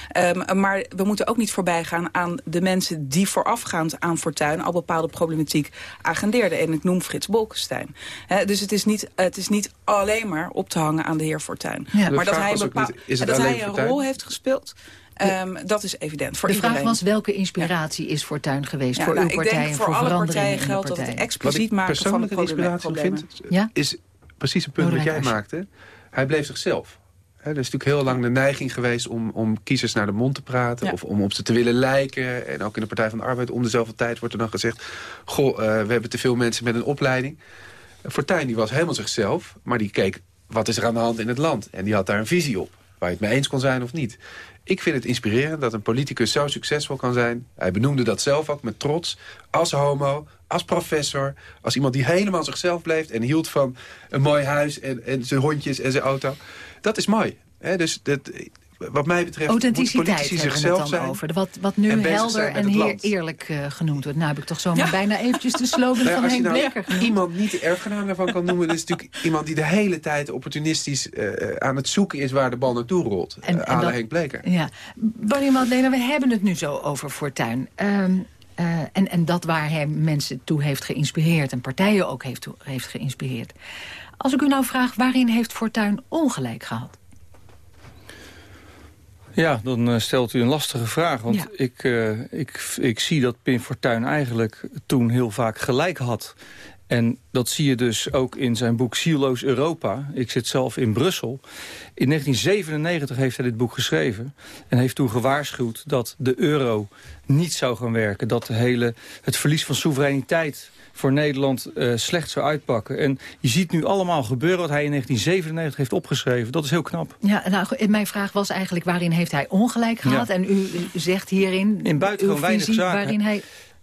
Ehm, maar we moeten ook niet voorbij gaan aan de mensen die voorafgaand aan Fortuyn al bepaalde problematiek agendeerden. En ik noem Frits Bolkestein. Hè, dus het is, niet, het is niet alleen maar op te hangen aan de heer Fortuyn. Ja. Maar dat hij, bepaal- niet, dat hij een Fortuyn? rol heeft gespeeld... ehm, dat is evident voor de iedereen. vraag was welke inspiratie is Fortuyn geweest Ja, voor nou, uw ik partij denk en voor voor alle partijen geldt dat het partij. expliciet maken van de inspiratie vind, Ja? is precies het punt wat jij maakte. Hij bleef zichzelf. Hè, er is natuurlijk heel lang de neiging geweest om, om kiezers naar de mond te praten... Ja. of om op ze te willen lijken. En ook in de Partij van de Arbeid om dezelfde tijd wordt er dan gezegd... goh, eh, we hebben te veel mensen met een opleiding. Fortuyn die was helemaal zichzelf, maar die keek... wat is er aan de hand in het land? En die had daar een visie op, waar je het mee eens kon zijn of niet. Ik vind het inspirerend dat een politicus zo succesvol kan zijn. Hij benoemde dat zelf ook met trots. Als homo, als professor. Als iemand die helemaal zichzelf bleef en hield van een mooi huis... en, en zijn hondjes en zijn auto. Dat is mooi. Hè, dus dat, wat mij betreft Authenticiteit zichzelf dan zijn. over. Wat, wat nu en helder en heer, land. eerlijk eh, genoemd wordt. Nou heb ik toch zomaar bijna eventjes de slogan Nou ja, van Henk nou Bleker genoemd. iemand niet de erfgenaam daarvan kan noemen... dan is natuurlijk iemand die de hele tijd opportunistisch eh, aan het zoeken is... waar de bal naartoe rolt. En- en dat- Henk Bleker. Ja, Barry Madeleine, we hebben het nu zo over Fortuyn. Ehm, Uh, en, en dat waar hij mensen toe heeft geïnspireerd... en partijen ook heeft, heeft geïnspireerd. Als ik u nou vraag, waarin heeft Fortuyn ongelijk gehad? Ja, dan uh, stelt u een lastige vraag. Want ik, uh, ik, ik zie dat Pim Fortuyn eigenlijk toen heel vaak gelijk had. En dat zie je dus ook in zijn boek Sieloos Europa. Ik zit zelf in Brussel. In 1997 heeft hij dit boek geschreven. En heeft toen gewaarschuwd dat de euro niet zou gaan werken. Dat de hele, het verlies van soevereiniteit voor Nederland uh, slecht zou uitpakken. En je ziet nu allemaal gebeuren wat hij in 1997 heeft opgeschreven. Dat is heel knap. Ja, nou, mijn vraag was eigenlijk waarin heeft hij ongelijk gehad? En u, u zegt hierin in buitengewoon weinig zaken. waarin hij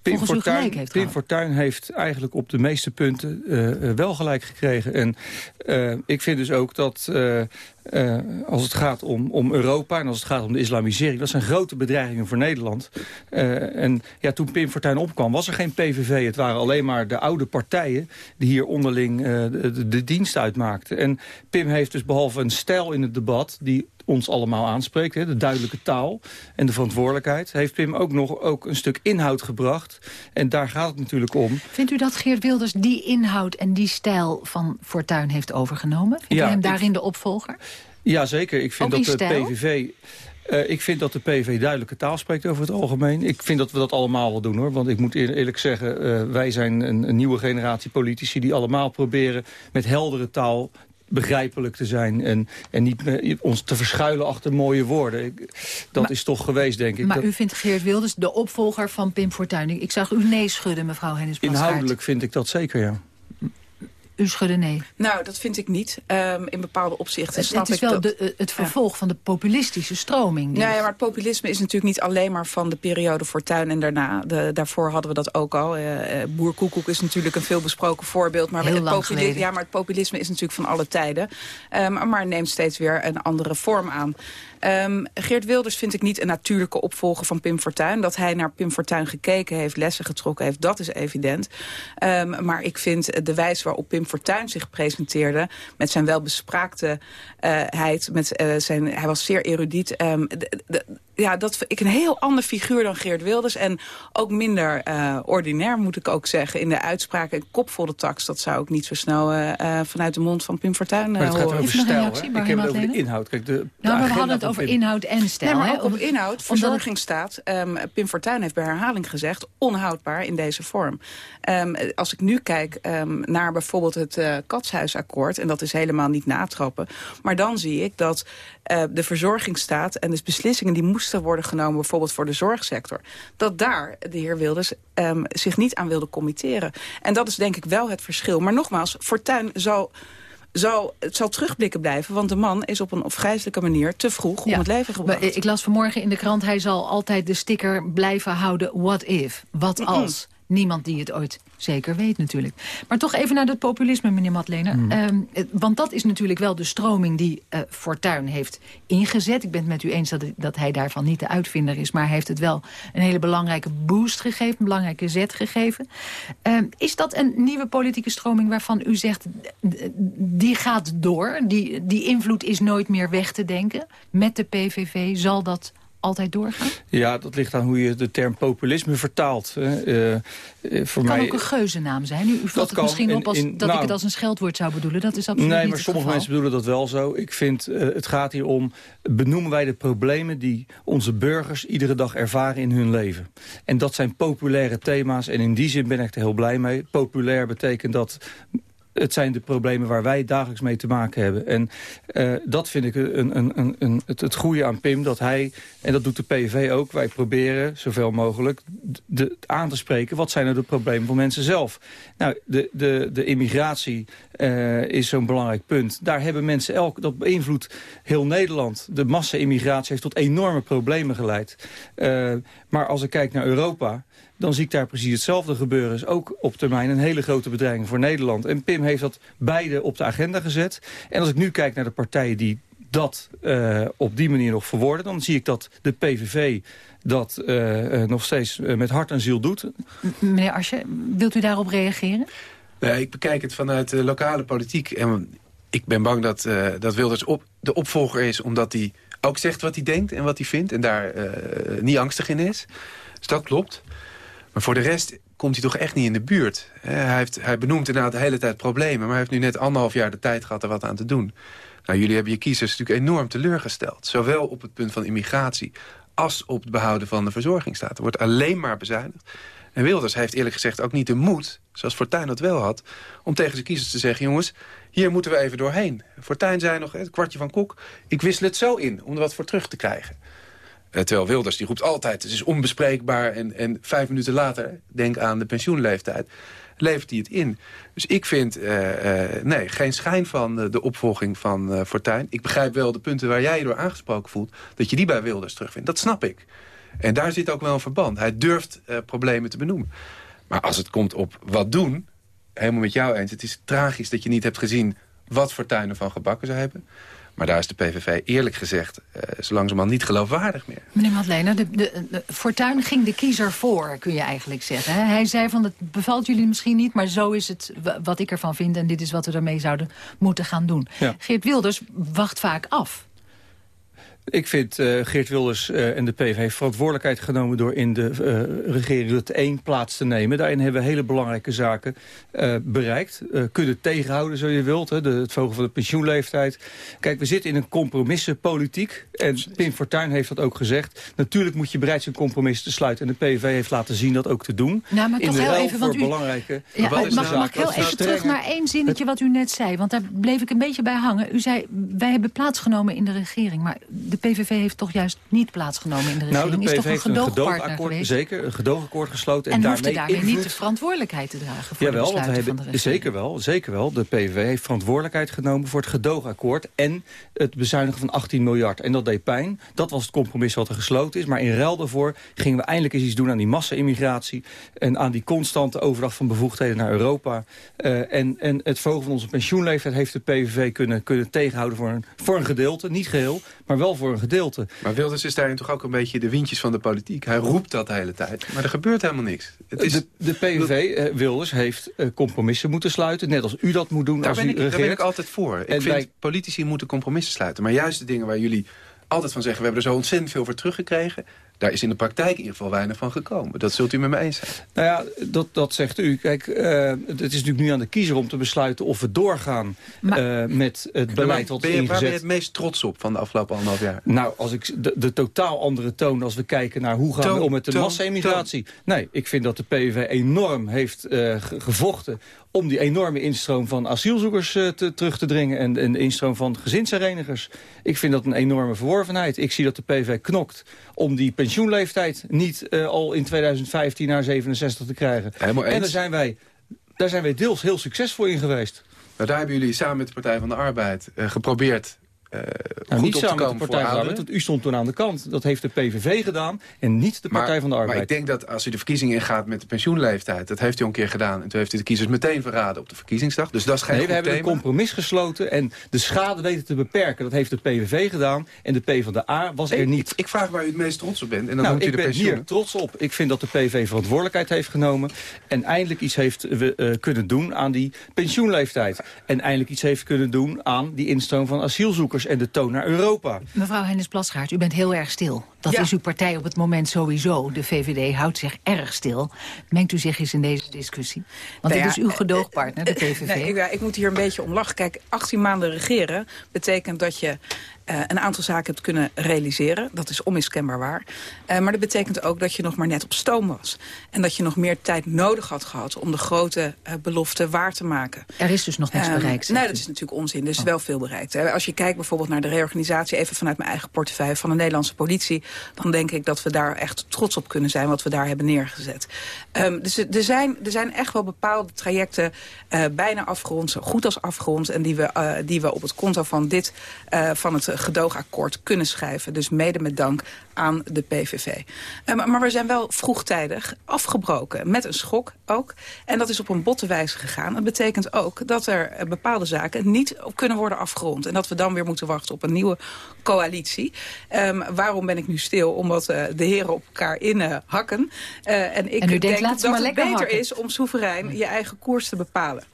Pim Fortuyn, heeft Pim Fortuyn heeft eigenlijk op de meeste punten uh, wel gelijk gekregen. En uh, ik vind dus ook dat uh, als het gaat om, om Europa en als het gaat om de islamisering... dat zijn grote bedreigingen voor Nederland. en ja, toen Pim Fortuyn opkwam was er geen PVV. Het waren alleen maar de oude partijen die hier onderling de, de, de dienst uitmaakten. En Pim heeft dus behalve een stijl in het debat... die ons allemaal aanspreekt. Hè, de duidelijke taal en de verantwoordelijkheid. Heeft Pim ook nog ook een stuk inhoud gebracht. En daar gaat het natuurlijk om. Vindt u dat Geert Wilders die inhoud en die stijl van Fortuyn heeft overgenomen? Vindt ja, u hem daarin de opvolger? Ja, zeker. Ik vind dat de PVV... Uh, ik vind dat de PV duidelijke taal spreekt over het algemeen. Ik vind dat we dat allemaal wel doen hoor. Want ik moet eerlijk zeggen, uh, wij zijn een, een, nieuwe generatie politici... die allemaal proberen met heldere taal begrijpelijk te zijn en, en niet ons te verschuilen achter mooie woorden. dat is toch geweest, denk ik. Maar u vindt Geert Wilders de opvolger van Pim Fortuyn. Ik zag u nee schudden, mevrouw hennis Inhoudelijk vind ik dat zeker, ja. U schudde nee. Nou, dat vind ik niet. Um, in bepaalde opzichten snap het is wel dat... de, uh, het vervolg ja. van de populistische stroming. Die... Ja, ja, maar het populisme is natuurlijk niet alleen maar van de periode Fortuyn en daarna. De, daarvoor hadden we dat ook al. Uh, Boer Koekoek is natuurlijk een veelbesproken voorbeeld. Maar, Heel het, lang ja, maar het populisme is natuurlijk van alle tijden. Um, maar neemt steeds weer een andere vorm aan. Um, Geert Wilders vind ik niet een natuurlijke opvolger van Pim Fortuyn. Dat hij naar Pim Fortuyn gekeken heeft, lessen getrokken heeft, dat is evident. Um, maar ik vind de wijze waarop Pim Fortuyn zich presenteerde... met zijn welbespraaktheid, uh, met, uh, zijn, hij was zeer erudiet... Um, de, de, ja, dat vind ik een heel ander figuur dan Geert Wilders. En ook minder uh, ordinair, moet ik ook zeggen. In de uitspraken, kopvolle tax, dat zou ik niet zo snel uh, uh, vanuit de mond van Pim Fortuyn Maar het gaat horen. over stijl, hè? Ik heb het over de inhoud. Kijk, de, de nou, we hadden het over inhoud en stijl. Nee, maar hè? ook over inhoud. Verzorgingsstaat. Um, Pim Fortuyn heeft bij herhaling gezegd... onhoudbaar in deze vorm. Um, als ik nu kijk um, naar bijvoorbeeld het uh, Katshuisakkoord... en dat is helemaal niet natrappen... maar dan zie ik dat uh, de verzorgingsstaat en de beslissingen... die moesten worden genomen bijvoorbeeld voor de zorgsector... dat daar de heer Wilders zich niet aan wilde committeren. En dat is denk ik wel het verschil. Maar nogmaals, Fortuyn zal zal, het zal terugblikken blijven. Want de man is op een afgrijzelijke manier te vroeg om Ja, het leven gebracht. maar Ik las vanmorgen in de krant, hij zal altijd de sticker blijven houden. What if? Wat als? Niemand die het ooit zeker weet natuurlijk. Maar toch even naar dat populisme, meneer Matlener. Mm. Um, want dat is natuurlijk wel de stroming die uh, Fortuyn heeft ingezet. Ik ben het met u eens dat, dat hij daarvan niet de uitvinder is... maar hij heeft het wel een hele belangrijke boost gegeven... een belangrijke zet gegeven. Um, is dat een nieuwe politieke stroming waarvan u zegt... die gaat door, die, die invloed is nooit meer weg te denken? Met de PVV zal dat altijd doorgaan? Ja, dat ligt aan hoe je de term populisme vertaalt. Uh, uh, voor het kan mij, ook een geuzennaam zijn. U valt het misschien op als, In- dat nou, ik het als een scheldwoord zou bedoelen. Dat is absoluut Nee, niet maar sommige geval. mensen bedoelen dat wel zo. Ik vind, uh, het gaat hier om, benoemen wij de problemen die onze burgers iedere dag ervaren in hun leven. En dat zijn populaire thema's en in die zin ben ik er heel blij mee. Populair betekent dat het zijn de problemen waar wij dagelijks mee te maken hebben. En uh, dat vind ik een, een, een, het, het goede aan Pim, dat hij, en dat doet de PVV ook... wij proberen zoveel mogelijk de, aan te spreken... wat zijn er de problemen van mensen zelf. Nou, de, de, de immigratie uh, is zo'n belangrijk punt. Daar hebben mensen elk, dat beïnvloedt heel Nederland. De massa-immigratie heeft tot enorme problemen geleid. Uh, maar als ik kijk naar Europa dan zie ik daar precies hetzelfde gebeuren. Is ook op termijn een hele grote bedreiging voor Nederland. En Pim heeft dat beide op de agenda gezet. En als ik nu kijk naar de partijen die dat uh, op die manier nog verwoorden... dan zie ik dat de PVV dat uh, uh, nog steeds met hart en ziel doet. M meneer Asje, wilt u daarop reageren? Nee, ik bekijk het vanuit de lokale politiek. En ik ben bang dat, uh, dat Wilders op, de opvolger is... omdat hij ook zegt wat hij denkt en wat hij vindt... en daar niet angstig in is. Dus dat klopt. Maar voor de rest komt hij toch echt niet in de buurt. hij, heeft, hij benoemt inderdaad de hele tijd problemen... maar heeft nu net anderhalf jaar de tijd gehad er wat aan te doen. Nou, jullie hebben je kiezers natuurlijk enorm teleurgesteld. Zowel op het punt van immigratie als op het behouden van de verzorgingsstaat. Er wordt alleen maar bezuinigd. En Wilders heeft eerlijk gezegd ook niet de moed, zoals Fortuyn dat wel had... om tegen zijn kiezers te zeggen, jongens, hier moeten we even doorheen. Fortuyn zei nog, het kwartje van Kok, ik wissel het zo in om er wat voor terug te krijgen. Uh, terwijl Wilders, die roept altijd, het is onbespreekbaar... en, en vijf minuten later, denk aan de pensioenleeftijd, levert hij het in. Dus ik vind, uh, uh, nee, geen schijn van de opvolging van Fortuyn. Ik begrijp wel de punten waar jij je door aangesproken voelt... dat je die bij Wilders terugvindt. Dat snap ik. En daar zit ook wel een verband. Hij durft problemen te benoemen. Maar als het komt op wat doen, helemaal met jou eens... het is tragisch dat je niet hebt gezien wat Fortuyn ervan gebakken zou hebben... Maar daar is de PVV eerlijk gezegd uh, zo langzamerhand niet geloofwaardig meer. Meneer Madlener, de, de, de, Fortuyn ging de kiezer voor, kun je eigenlijk zeggen. Hij zei van, het bevalt jullie misschien niet, maar zo is het wat ik ervan vind... en dit is wat we ermee zouden moeten gaan doen. Geert Wilders wacht vaak af. Ik vind uh, Geert Wilders uh, en de PVV verantwoordelijkheid genomen... door in de uh, regering Rutte 1 plaats te nemen. Daarin hebben we hele belangrijke zaken bereikt. kunnen tegenhouden, zo je wilt. Hè, de, het verhogen van de pensioenleeftijd. Kijk, we zitten in een compromissenpolitiek. En Pim Fortuyn heeft dat ook gezegd. Natuurlijk moet je bereid zijn compromissen te sluiten. En de PVV heeft laten zien dat ook te doen. Nou, maar in toch heel even, want u... belangrijke... Ja, mag, mag ik heel even terug naar één zinnetje wat u net zei? Want daar bleef ik een beetje bij hangen. U zei, wij hebben plaatsgenomen in de regering. Maar de PVV heeft toch juist niet plaatsgenomen in de regering. Nou, de PVV is toch een gedoogakkoord, zeker, een gedoogakkoord gesloten. En, en daarmee, daarmee niet de verantwoordelijkheid te dragen voor Jawel, de want we hebben, van de regering. Zeker wel, zeker wel. De PVV heeft verantwoordelijkheid genomen voor het gedoogakkoord... en het bezuinigen van 18 miljard. En dat deed pijn. Dat was het compromis wat er gesloten is. Maar in ruil daarvoor gingen we eindelijk eens iets doen aan die massa-immigratie... en aan die constante overdracht van bevoegdheden naar Europa. Uh, en, en het verhogen van onze pensioenleeftijd heeft de PVV kunnen, kunnen tegenhouden voor een, voor een gedeelte. Niet geheel, maar wel voor een gedeelte. Maar Wilders is daarin toch ook een beetje de windjes van de politiek. Hij roept dat de hele tijd, maar er gebeurt helemaal niks. Het is... de, de PVV, eh, Wilders, heeft uh, compromissen moeten sluiten. Net als u dat moet doen daar als ben u ik, regeert. Daar ben ik altijd voor. Ik En vind wij- politici moeten compromissen sluiten. Maar juist de dingen waar jullie altijd van zeggen... we hebben er zo ontzettend veel voor teruggekregen... daar is in de praktijk in ieder geval weinig van gekomen. Dat zult u met me eens zijn. Nou ja, dat, dat zegt u. Kijk, eh, het is natuurlijk nu aan de kiezer om te besluiten of we doorgaan eh, met het beleid wat ben je, waar ben je het meest trots op van de afgelopen anderhalf jaar? Nou, als ik de, de totaal andere toon als we kijken naar hoe gaan Toon, we om met de toon, massa-immigratie. Nee, ik vind dat de PVV enorm heeft eh, ge- gevochten om die enorme instroom van asielzoekers eh, te, terug te dringen en, en de instroom van gezinsherenigers. Ik vind dat een enorme verworvenheid. Ik zie dat de PVV knokt om die pensioenleeftijd niet eh, al in 2015 naar 67 te krijgen. Helemaal eens. En daar zijn, wij, daar zijn wij deels heel succesvol in geweest. Nou, daar hebben jullie samen met de Partij van de Arbeid eh, geprobeerd... eh, Nou, niet samen met de Partij van de Arbeid, want u stond toen aan de kant. Dat heeft de PVV gedaan en niet de Partij maar, van de Arbeid. Maar ik denk dat als u de verkiezingen ingaat met de pensioenleeftijd... dat heeft u een keer gedaan. En toen heeft u de kiezers meteen verraden op de verkiezingsdag. Dus dat is geen Nee, we hebben een compromis gesloten en de schade weten te beperken. Dat heeft de PVV gedaan en de PvdA was er niet. Ik, ik vraag waar u het meest trots op bent. En dan nou, u ik de ben pensioenen. hier trots op. Ik vind dat de PV verantwoordelijkheid heeft genomen... en eindelijk iets heeft we, eh, kunnen doen aan die pensioenleeftijd. En eindelijk iets heeft kunnen doen aan die instroom van asielzoekers... en de toon naar Europa. Mevrouw Hennis Plasgaard, u bent heel erg stil. Dat Ja. is uw partij op het moment sowieso. De VVD houdt zich erg stil. Mengt u zich eens in deze discussie? Want Nou dit is uw gedoogpartner, de PVV. Nee, ik, ja, ik moet hier een beetje om lachen. Kijk, 18 maanden regeren betekent dat je eh, een aantal zaken hebt kunnen realiseren. Dat is onmiskenbaar waar. Eh, maar dat betekent ook dat je nog maar net op stoom was. En dat je nog meer tijd nodig had gehad om de grote eh, beloften waar te maken. Er is dus nog niets Ehm, bereikt. Nee, u. dat is natuurlijk onzin. Er is wel veel bereikt. Hè. Als je kijkt bijvoorbeeld naar de reorganisatie... even vanuit mijn eigen portefeuille van de Nederlandse politie... dan denk ik dat we daar echt trots op kunnen zijn... wat we daar hebben neergezet. Ehm, dus er zijn, er zijn echt wel bepaalde trajecten... eh, bijna afgerond, zo goed als afgerond... en die we, eh, die we op het konto van, dit, eh, van het gedoogakkoord kunnen schrijven. Dus mede met dank aan de PVV. Eh, maar, maar we zijn wel vroegtijdig afgebroken. Met een schok ook. En dat is op een botte wijze gegaan. Dat betekent ook dat er eh, bepaalde zaken niet op kunnen worden afgerond. En dat we dan weer moeten wachten op een nieuwe coalitie. Ehm, waarom ben ik nu stil? Omdat eh, de heren op elkaar inhakken. Eh en ik En denkt, denk ze dat het beter hakken. is om soeverein je eigen koers te bepalen.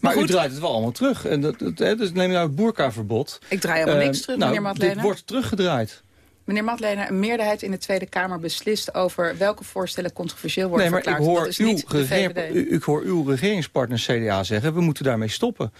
Maar, u goed. draait het wel allemaal terug. En dat, dat, hè, dus neem nou het boerkaverbod. Ik draai helemaal niks terug, nou, meneer Madlener. Dit wordt teruggedraaid. Meneer Matlener, een meerderheid in de Tweede Kamer beslist over welke voorstellen controversieel worden nee, maar verklaard. Ik hoor, dat is uw de ik hoor uw regeringspartner CDA zeggen, we moeten daarmee stoppen.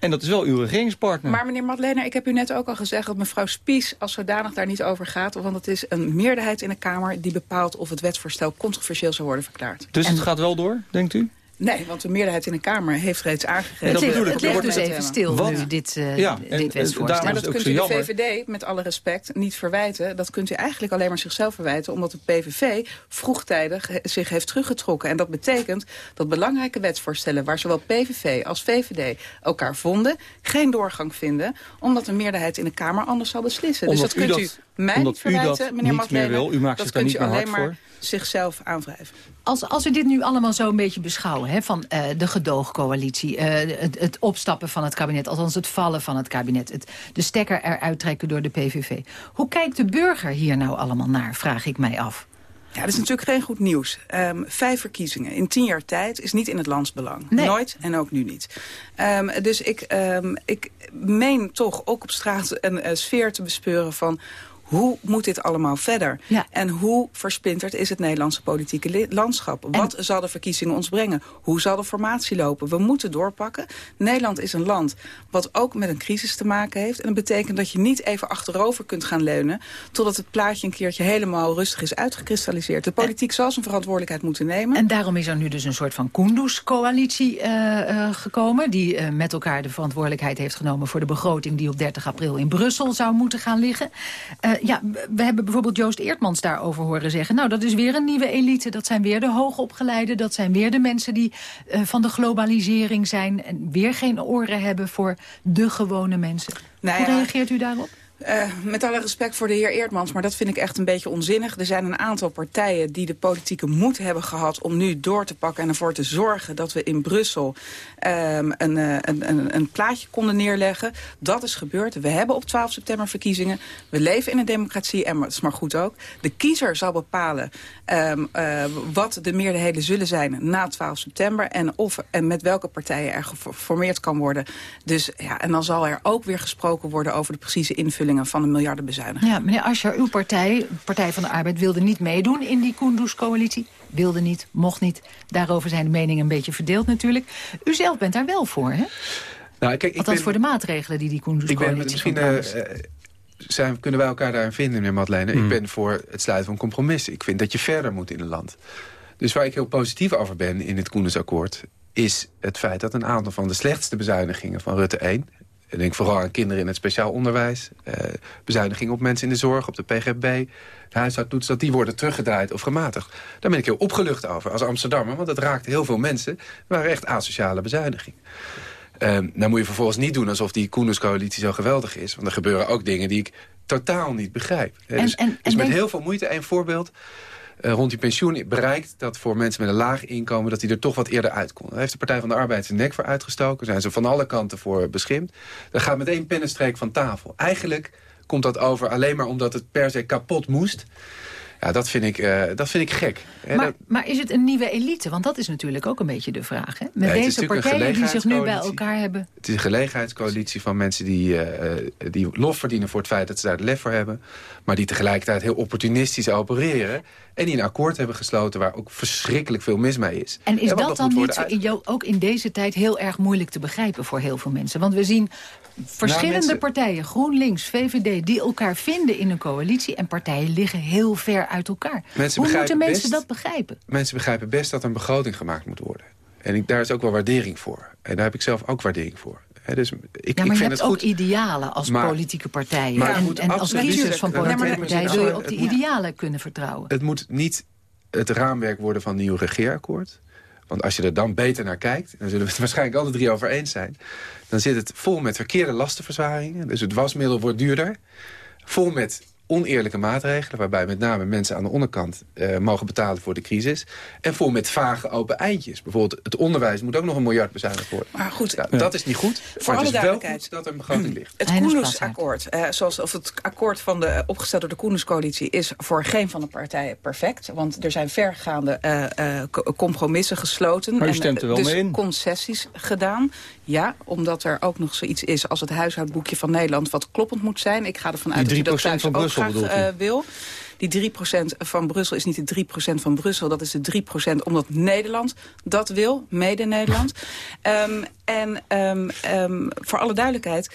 En dat is wel uw regeringspartner. Maar meneer Madlener, ik heb u net ook al gezegd... dat mevrouw Spies als zodanig daar niet over gaat. Want het is een meerderheid in de Kamer die bepaalt... of het wetsvoorstel controversieel zou worden verklaard. Dus het gaat wel door, denkt u? Nee, want de meerderheid in de Kamer heeft reeds aangegeven... Het, ligt, dat het ligt dus even stil Wat? nu, dit, uh, Ja, dit wetsvoorstel. Maar dat kunt u de. VVD, met alle respect, niet verwijten. Dat kunt u eigenlijk alleen maar zichzelf verwijten... omdat de PVV vroegtijdig zich heeft teruggetrokken. En dat betekent dat belangrijke wetsvoorstellen... waar zowel PVV als VVD elkaar vonden... geen doorgang vinden, omdat een meerderheid in de Kamer anders zal beslissen. Omdat dus dat u kunt dat- u mij niet u dat verwijten, meneer niet meer. U maakt dat zich daar kunt niet u meer alleen hard maar voor. Zichzelf aanwrijven. Als, als we dit nu allemaal zo een beetje beschouwen... Hè, van eh, de gedoogcoalitie, eh, het, het opstappen van het kabinet... althans het vallen van het kabinet, het, de stekker eruit trekken door de PVV. Hoe kijkt de burger hier nou allemaal naar, vraag ik mij af. Ja, dat is natuurlijk geen goed nieuws. Ehm, vijf verkiezingen in tien jaar tijd is niet in het landsbelang. Nee. Nooit en ook nu niet. Ehm, dus ik, ehm, ik meen toch ook op straat een sfeer te bespeuren van... Hoe moet dit allemaal verder? En hoe versplinterd is het Nederlandse politieke li- landschap? Wat zal de verkiezingen ons brengen? Hoe zal de formatie lopen? We moeten doorpakken. Nederland is een land wat ook met een crisis te maken heeft. En dat betekent dat je niet even achterover kunt gaan leunen... totdat het plaatje een keertje helemaal rustig is uitgekristalliseerd. De politiek zal zijn verantwoordelijkheid moeten nemen. En daarom is er nu dus een soort van Kunduz-coalitie eh, eh, gekomen... die eh, met elkaar de verantwoordelijkheid heeft genomen... voor de begroting die op 30 april in Brussel zou moeten gaan liggen. Eh, ja, we hebben bijvoorbeeld Joost Eertmans daarover horen zeggen... nou, dat is weer een nieuwe elite, dat zijn weer de hoogopgeleiden... dat zijn weer de mensen die eh, van de globalisering zijn... en weer geen oren hebben voor de gewone mensen. Nou Hoe reageert u daarop? Eh, met alle respect voor de heer Eertmans, maar dat vind ik echt een beetje onzinnig. Er zijn een aantal partijen die de politieke moed hebben gehad... om nu door te pakken en ervoor te zorgen dat we in Brussel... ehm, een, eh, een, een, een plaatje konden neerleggen. Dat is gebeurd. We hebben op 12 september verkiezingen. We leven in een democratie en dat is maar goed ook. De kiezer zal bepalen ehm, eh, wat de meerderheden zullen zijn na 12 september... en, of, en met welke partijen er geformeerd kan worden. Dus, ja, en dan zal er ook weer gesproken worden over de precieze van de miljardenbezuiniging. Ja, meneer Ascher, uw partij, Partij van de Arbeid, wilde niet meedoen in die Kunduz-coalitie. Wilde niet, mocht niet. Daarover zijn de meningen een beetje verdeeld natuurlijk. U zelf bent daar wel voor, hè? Nou, kijk, ik Althans ben- voor de maatregelen die die Ik ben Kunduz-coalitie eh, eh, zijn, kunnen wij elkaar daarin vinden, meneer Madeleine. Ik ben voor het sluiten van compromissen. Ik vind dat je verder moet in een land. Dus waar ik heel positief over ben in het Koendersakkoord... is het feit dat een aantal van de slechtste bezuinigingen van Rutte 1... ik denk vooral aan kinderen in het speciaal onderwijs... eh, bezuinigingen op mensen in de zorg, op de PGB... de huishoudtoets, dat die worden teruggedraaid of gematigd. Daar ben ik heel opgelucht over als Amsterdammer... want dat raakt heel veel mensen. Het waren echt asociale bezuinigingen. Ehm nou moet je vervolgens niet doen alsof die Koenderscoalitie zo geweldig is. Want er gebeuren ook dingen die ik totaal niet begrijp. Dus en- dus en met denk- heel veel moeite, een voorbeeld... eh, rond die pensioen bereikt dat voor mensen met een laag inkomen... dat die er toch wat eerder uit konden. Daar heeft de Partij van de Arbeid zijn nek voor uitgestoken. Daar zijn ze van alle kanten voor beschimpt. Dat gaat met één pennenstreek van tafel. Eigenlijk komt dat over alleen maar omdat het per se kapot moest. Ja, dat vind ik, eh, dat vind ik gek. Maar, dat- maar is het een nieuwe elite? Want dat is natuurlijk ook een beetje de vraag. Hè? Met Ja, het deze partijen die zich nu bij elkaar hebben... Het is een gelegenheidscoalitie van mensen die, eh, eh, die lof verdienen voor het feit dat ze daar de lef voor hebben. Maar die tegelijkertijd heel opportunistisch opereren. En die een akkoord hebben gesloten waar ook verschrikkelijk veel mis mee is. En is Ja, dat dan niet uit- in jou, ook in deze tijd heel erg moeilijk te begrijpen voor heel veel mensen? Want we zien verschillende Nou, mensen- partijen, GroenLinks, VVD... die elkaar vinden in een coalitie en partijen liggen heel ver uit elkaar. Mensen Hoe moeten mensen best- dat begrijpen? Mensen begrijpen best dat er een begroting gemaakt moet worden. En ik, daar is ook wel waardering voor. En daar heb ik zelf ook waardering voor. Dus ik, Ja, ik maar je vind hebt het ook goed. idealen als Maar- politieke partijen. maar en en als kiezers van politieke maar- partijen wil je op die moet- idealen kunnen vertrouwen. Het moet niet het raamwerk worden van een nieuw regeerakkoord. Want als je er dan beter naar kijkt... daar zullen we het waarschijnlijk alle drie over eens zijn... dan zit het vol met verkeerde lastenverzwaringen. Dus het wasmiddel wordt duurder. Vol met oneerlijke maatregelen... waarbij met name mensen aan de onderkant eh, mogen betalen voor de crisis. En vol met vage open eindjes. Bijvoorbeeld het onderwijs moet ook nog een miljard bezuinigd worden. Maar goed, Ja, dat is niet goed. Voor maar alle het is wel goed dat er een begroting ligt. Het Koendersakkoord, eh, zoals of het akkoord van de, opgesteld door de Koenderscoalitie... is voor geen van de partijen perfect. Want er zijn vergaande eh, eh, co- compromissen gesloten. Maar u en, stemt er wel dus mee in. concessies gedaan. Ja, omdat er ook nog zoiets is als het huishoudboekje van Nederland... wat kloppend moet zijn. Ik ga ervan uit dat Die u 3% dat thuis van ook Brussel graag eh, wil. Die 3% van Brussel is niet de 3% van Brussel. Dat is de 3% omdat Nederland dat wil. Mede Nederland. Ehm, en ehm, ehm, voor alle duidelijkheid...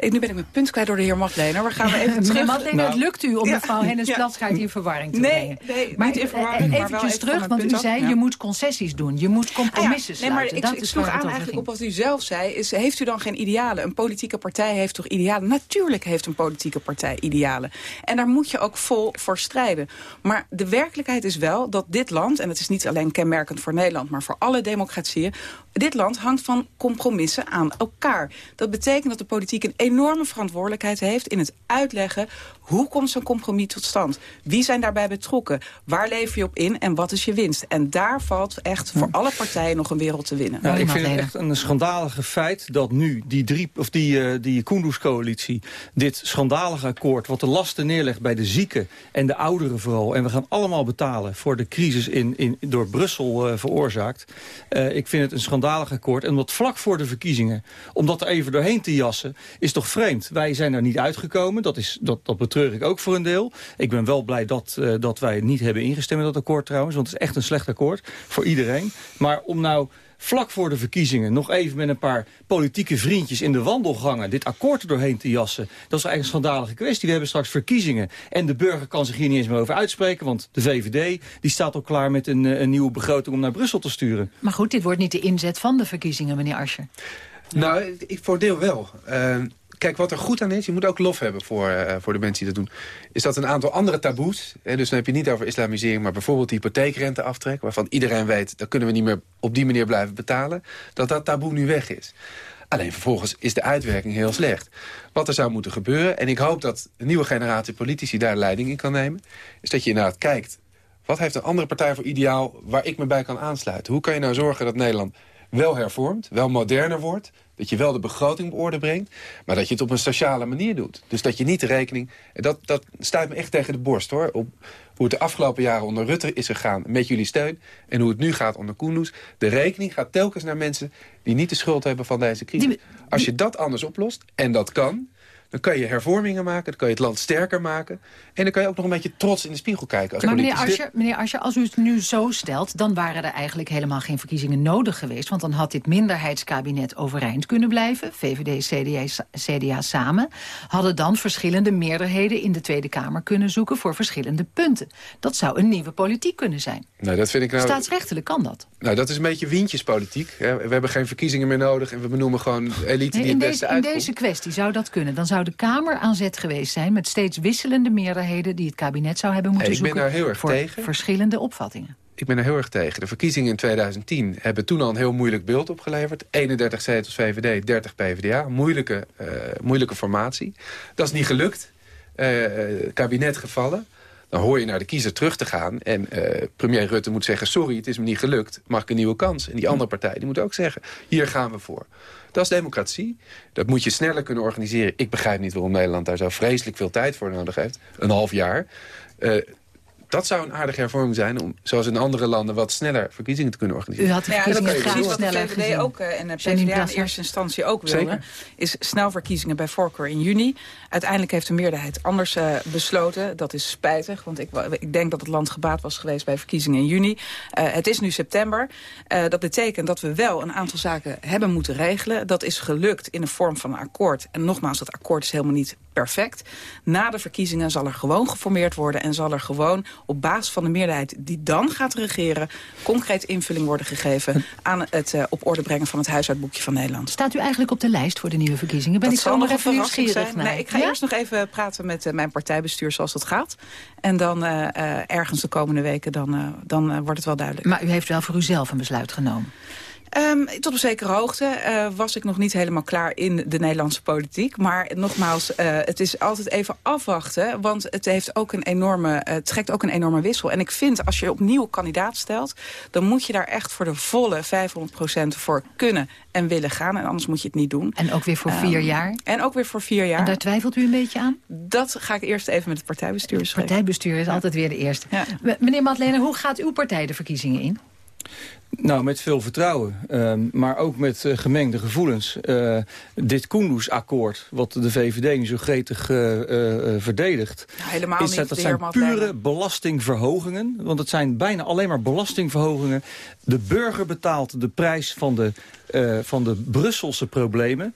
Ik, nu ben ik mijn punt kwijt door de heer Matlener. Waar gaan we even terug? Meneer Matlener, het lukt u om Ja. mevrouw Hennis Ja. Platsgaard in verwarring te Nee, brengen. nee, maar niet in verwarring, eventjes terug, want u zei Ja. je moet concessies doen. Je moet compromissen Ah ja, nee, maar sluiten. ik, sloeg aan eigenlijk ging. op wat u zelf zei. Is, heeft u dan geen idealen? Een politieke partij heeft toch idealen? Natuurlijk heeft een politieke partij idealen. En daar moet je ook vol voor strijden. Maar de werkelijkheid is wel dat dit land... en het is niet alleen kenmerkend voor Nederland... maar voor alle democratieën... dit land hangt van compromissen aan elkaar. Dat betekent dat de politiek een enorme verantwoordelijkheid heeft... in het uitleggen hoe komt zo'n compromis tot stand. Wie zijn daarbij betrokken? Waar lever je op in en wat is je winst? En daar valt echt voor alle partijen nog een wereld te winnen. Ik vind het echt een schandalige feit dat nu die, drie, of die, eh die Kunduz-coalitie... dit schandalige akkoord, wat de lasten neerlegt bij de zieken en de ouderen vooral... en we gaan allemaal betalen voor de crisis in, in, door Brussel eh, veroorzaakt. Eh, ik vind het een schandalig akkoord. En dat vlak voor de verkiezingen, om dat er even doorheen te jassen... is toch vreemd. Wij zijn er niet uitgekomen, dat, is, dat, dat betreur ik ook voor een deel. Ik ben wel blij dat, eh, dat wij niet hebben ingestemd met dat akkoord trouwens... want het is echt een slecht akkoord voor iedereen. Maar om nou vlak voor de verkiezingen nog even met een paar politieke vriendjes in de wandelgangen dit akkoord er doorheen te jassen. Dat is eigenlijk een schandalige kwestie. We hebben straks verkiezingen en de burger kan zich hier niet eens meer over uitspreken, want de VVD die staat al klaar met een, eh, een nieuwe begroting om naar Brussel te sturen. Maar goed, dit wordt niet de inzet van de verkiezingen, meneer Ascher. Nou, ik voor deel wel. Uh, kijk, wat er goed aan is, je moet ook lof hebben voor, uh, voor de mensen die dat doen... is dat een aantal andere taboes, hè, dus dan heb je niet over islamisering... maar bijvoorbeeld de hypotheekrenteaftrek... waarvan iedereen weet, dat kunnen we niet meer op die manier blijven betalen... dat dat taboe nu weg is. Alleen vervolgens is de uitwerking heel slecht. Wat er zou moeten gebeuren, en ik hoop dat een nieuwe generatie politici daar leiding in kan nemen... is dat je inderdaad kijkt, wat heeft een andere partij voor ideaal... waar ik me bij kan aansluiten? Hoe kan je nou zorgen dat Nederland wel hervormt, wel moderner wordt... dat je wel de begroting op orde brengt... maar dat je het op een sociale manier doet. Dus dat je niet de rekening... En dat, dat stuit me echt tegen de borst, hoor. Op hoe het de afgelopen jaren onder Rutte is gegaan met jullie steun... en hoe het nu gaat onder Koendoes. De rekening gaat telkens naar mensen die niet de schuld hebben van deze crisis. Als je dat anders oplost, en dat kan... Dan kan je hervormingen maken, dan kan je het land sterker maken... en dan kan je ook nog een beetje trots in de spiegel kijken. Als Maar meneer. Ascher, meneer Ascher, als u het nu zo stelt... dan waren er eigenlijk helemaal geen verkiezingen nodig geweest. Want dan had dit minderheidskabinet overeind kunnen blijven. VVD, CDA, CDA samen. Hadden dan verschillende meerderheden in de Tweede Kamer kunnen zoeken... voor verschillende punten. Dat zou een nieuwe politiek kunnen zijn. Nou, dat vind ik nou... Staatsrechtelijk kan dat. Nou, dat is een beetje wientjespolitiek. hè. We hebben geen verkiezingen meer nodig... en we benoemen gewoon elite Nee, die het beste deze, in uitkomt. deze kwestie zou dat kunnen. Dan zou de Kamer aan zet geweest zijn... met steeds wisselende meerderheden die het kabinet zou hebben moeten Ik ben zoeken... daar heel erg voor tegen. verschillende opvattingen. Ik ben er heel erg tegen. De verkiezingen in 2010 hebben toen al een heel moeilijk beeld opgeleverd. 31 zetels VVD, 30 PvdA. Moeilijke, eh, moeilijke formatie. Dat is niet gelukt. Eh, kabinet gevallen. Dan hoor je naar de kiezer terug te gaan. En eh, premier Rutte moet zeggen... sorry, het is me niet gelukt. Mag ik een nieuwe kans? En die andere partij die moet ook zeggen... hier gaan we voor. Dat is democratie. Dat moet je sneller kunnen organiseren. Ik begrijp niet waarom Nederland daar zo vreselijk veel tijd voor nodig heeft. Een half jaar. Eh, dat zou een aardige hervorming zijn... om zoals in andere landen wat sneller verkiezingen te kunnen organiseren. U had de Ja, dat verkiezingen graag precies wat de VVD ook eh, en de PvdA in eerste instantie ook wilde. Zeker. Is snel verkiezingen bij voorkeur in juni. Uiteindelijk heeft de meerderheid anders eh, besloten. Dat is spijtig, want ik, ik denk dat het land gebaat was geweest bij verkiezingen in juni. Eh, het is nu september. Eh, dat betekent dat we wel een aantal zaken hebben moeten regelen. Dat is gelukt in de vorm van een akkoord. En nogmaals, dat akkoord is helemaal niet perfect. Na de verkiezingen zal er gewoon geformeerd worden... en zal er gewoon op basis van de meerderheid die dan gaat regeren... concreet invulling worden gegeven aan het eh, op orde brengen van het huishoudboekje van Nederland. Staat u eigenlijk op de lijst voor de nieuwe verkiezingen? Ben dat ik zal nog even nieuwsgierig zijn. naar. Nee, ik ga Ja? eerst nog even praten met eh, mijn partijbestuur zoals dat gaat. En dan eh, ergens de komende weken, dan, dan wordt het wel duidelijk. Maar u heeft wel voor uzelf een besluit genomen. Ehm, tot op zekere hoogte eh, was ik nog niet helemaal klaar in de Nederlandse politiek. Maar nogmaals, eh, het is altijd even afwachten. Want het, heeft ook een enorme, eh, trekt ook een enorme wissel. En ik vind, als je opnieuw kandidaat stelt... dan moet je daar echt voor de volle 500% voor kunnen en willen gaan. En anders moet je het niet doen. En ook weer voor Ehm, vier jaar? En ook weer voor vier jaar. En daar twijfelt u een beetje aan? Dat ga ik eerst even met het partijbestuur Het partijbestuur is altijd weer de eerste. Meneer Madlener, hoe gaat uw partij de verkiezingen in? Nou, met veel vertrouwen. Ehm, maar ook met uh, gemengde gevoelens. Uh, dit Kunduz-akkoord, wat de VVD nu zo gretig uh, verdedigt... Nou, helemaal is dat, dat zijn pure belastingverhogingen. Want het zijn bijna alleen maar belastingverhogingen. De burger betaalt de prijs van de, van de Brusselse problemen.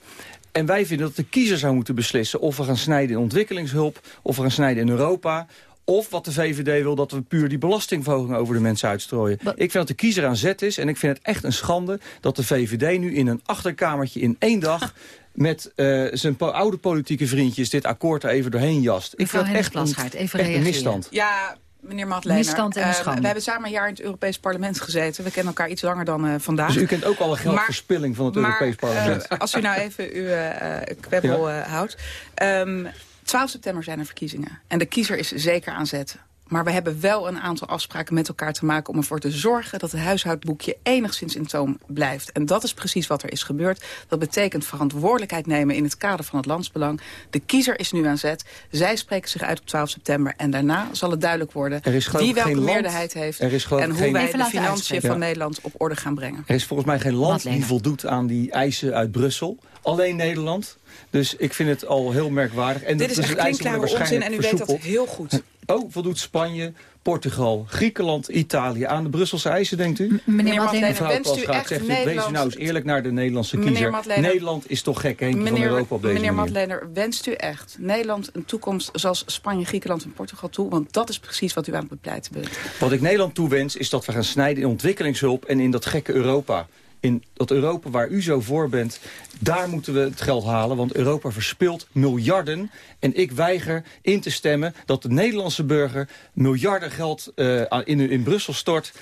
En wij vinden dat de kiezer zou moeten beslissen... of we gaan snijden in ontwikkelingshulp, of we gaan snijden in Europa... Of wat de VVD wil, dat we puur die belastingverhoging over de mensen uitstrooien. ik vind dat de kiezer aan zet is. En ik vind het echt een schande dat de VVD nu in een achterkamertje in één dag met uh, zijn po oude politieke vriendjes dit akkoord er even doorheen jast. Ik vind het echt, een, echt een misstand. Ja, meneer Madlener. Misstand en uh, we hebben samen een jaar in het Europees Parlement gezeten. We kennen elkaar iets langer dan uh, vandaag. Dus u kent ook alle geldverspilling van het maar, Europees Parlement. als u nou even uw kwebbel ja? houdt. Um, 12 september zijn er verkiezingen. En de kiezer is zeker aan zet. Maar we hebben wel een aantal afspraken met elkaar te maken... om ervoor te zorgen dat het huishoudboekje enigszins in toom blijft. En dat is precies wat er is gebeurd. Dat betekent verantwoordelijkheid nemen in het kader van het landsbelang. De kiezer is nu aan zet. Zij spreken zich uit op 12 september. En daarna zal het duidelijk worden wie welke meerderheid heeft... en hoe geen... wij de financiën van ja. Nederland op orde gaan brengen. Er is volgens mij geen land die voldoet aan die eisen uit Brussel. Alleen Nederland. Dus ik vind het al heel merkwaardig. En Dit is, is echt klinkklare onzin en u weet dat heel goed. Oh, voldoet Spanje, Portugal, Griekenland, Italië aan de Brusselse eisen, denkt u? Meneer Madeleine, Mevrouw wenst u echt zegt, Nederland... Wees u nou eens eerlijk naar de Nederlandse kiezer. Nederland is toch gek, Henk, van Europa op deze Meneer manier. Madeleine, wenst u echt Nederland een toekomst zoals Spanje, Griekenland en Portugal toe? Want dat is precies wat u aan het bepleiten bent. Wat ik Nederland toewens, is dat we gaan snijden in ontwikkelingshulp en in dat gekke Europa in dat Europa waar u zo voor bent, daar moeten we het geld halen. Want Europa verspilt miljarden. En ik weiger in te stemmen dat de Nederlandse burger miljarden geld uh, in, in Brussel stort.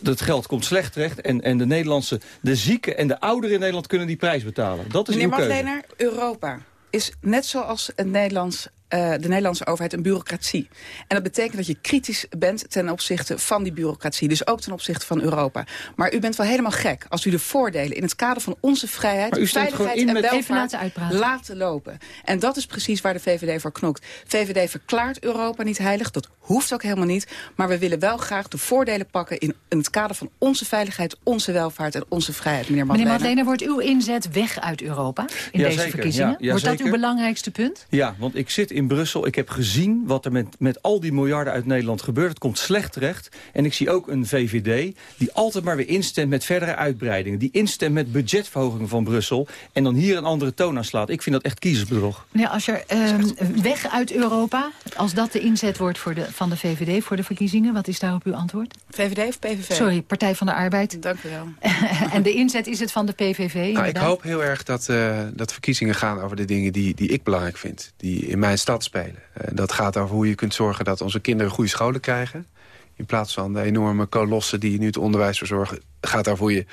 Dat geld komt slecht terecht. En, en de Nederlandse, de zieken en de ouderen in Nederland kunnen die prijs betalen. Dat is Meneer uw keuze. Europa is net zoals het Nederlands uh, de Nederlandse overheid een bureaucratie. En dat betekent dat je kritisch bent ten opzichte van die bureaucratie. Dus ook ten opzichte van Europa. Maar u bent wel helemaal gek als u de voordelen in het kader van onze vrijheid, veiligheid en welvaart laten lopen. En dat is precies waar de VVD voor knokt. VVD verklaart Europa niet heilig, dat hoeft ook helemaal niet. Maar we willen wel graag de voordelen pakken in, in het kader van onze veiligheid, onze welvaart en onze vrijheid, meneer Madeleine. Meneer Madeleine, wordt uw inzet weg uit Europa in ja, deze zeker, verkiezingen? Ja, ja, wordt dat zeker. uw belangrijkste punt? Ja, want ik zit in Brussel. Ik heb gezien wat er met, met al die miljarden uit Nederland gebeurt. Het komt slecht terecht. En ik zie ook een VVD die altijd maar weer instemt met verdere uitbreidingen. Die instemt met budgetverhogingen van Brussel. En dan hier een andere toon aan slaat. Ik vind dat echt kiezersbedrog. Ja, als er um, weg uit Europa, als dat de inzet wordt voor de, van de VVD voor de verkiezingen, wat is daarop uw antwoord? VVD of PVV? Sorry, Partij van de Arbeid. Dank u wel. en de inzet is het van de PVV? Nou, ik hoop heel erg dat, uh, dat verkiezingen gaan over de dingen die, die ik belangrijk vind. Die in mijn stad spelen. Uh, dat gaat over hoe je kunt zorgen dat onze kinderen goede scholen krijgen. In plaats van de enorme kolossen die nu het onderwijs verzorgen. gaat over hoe je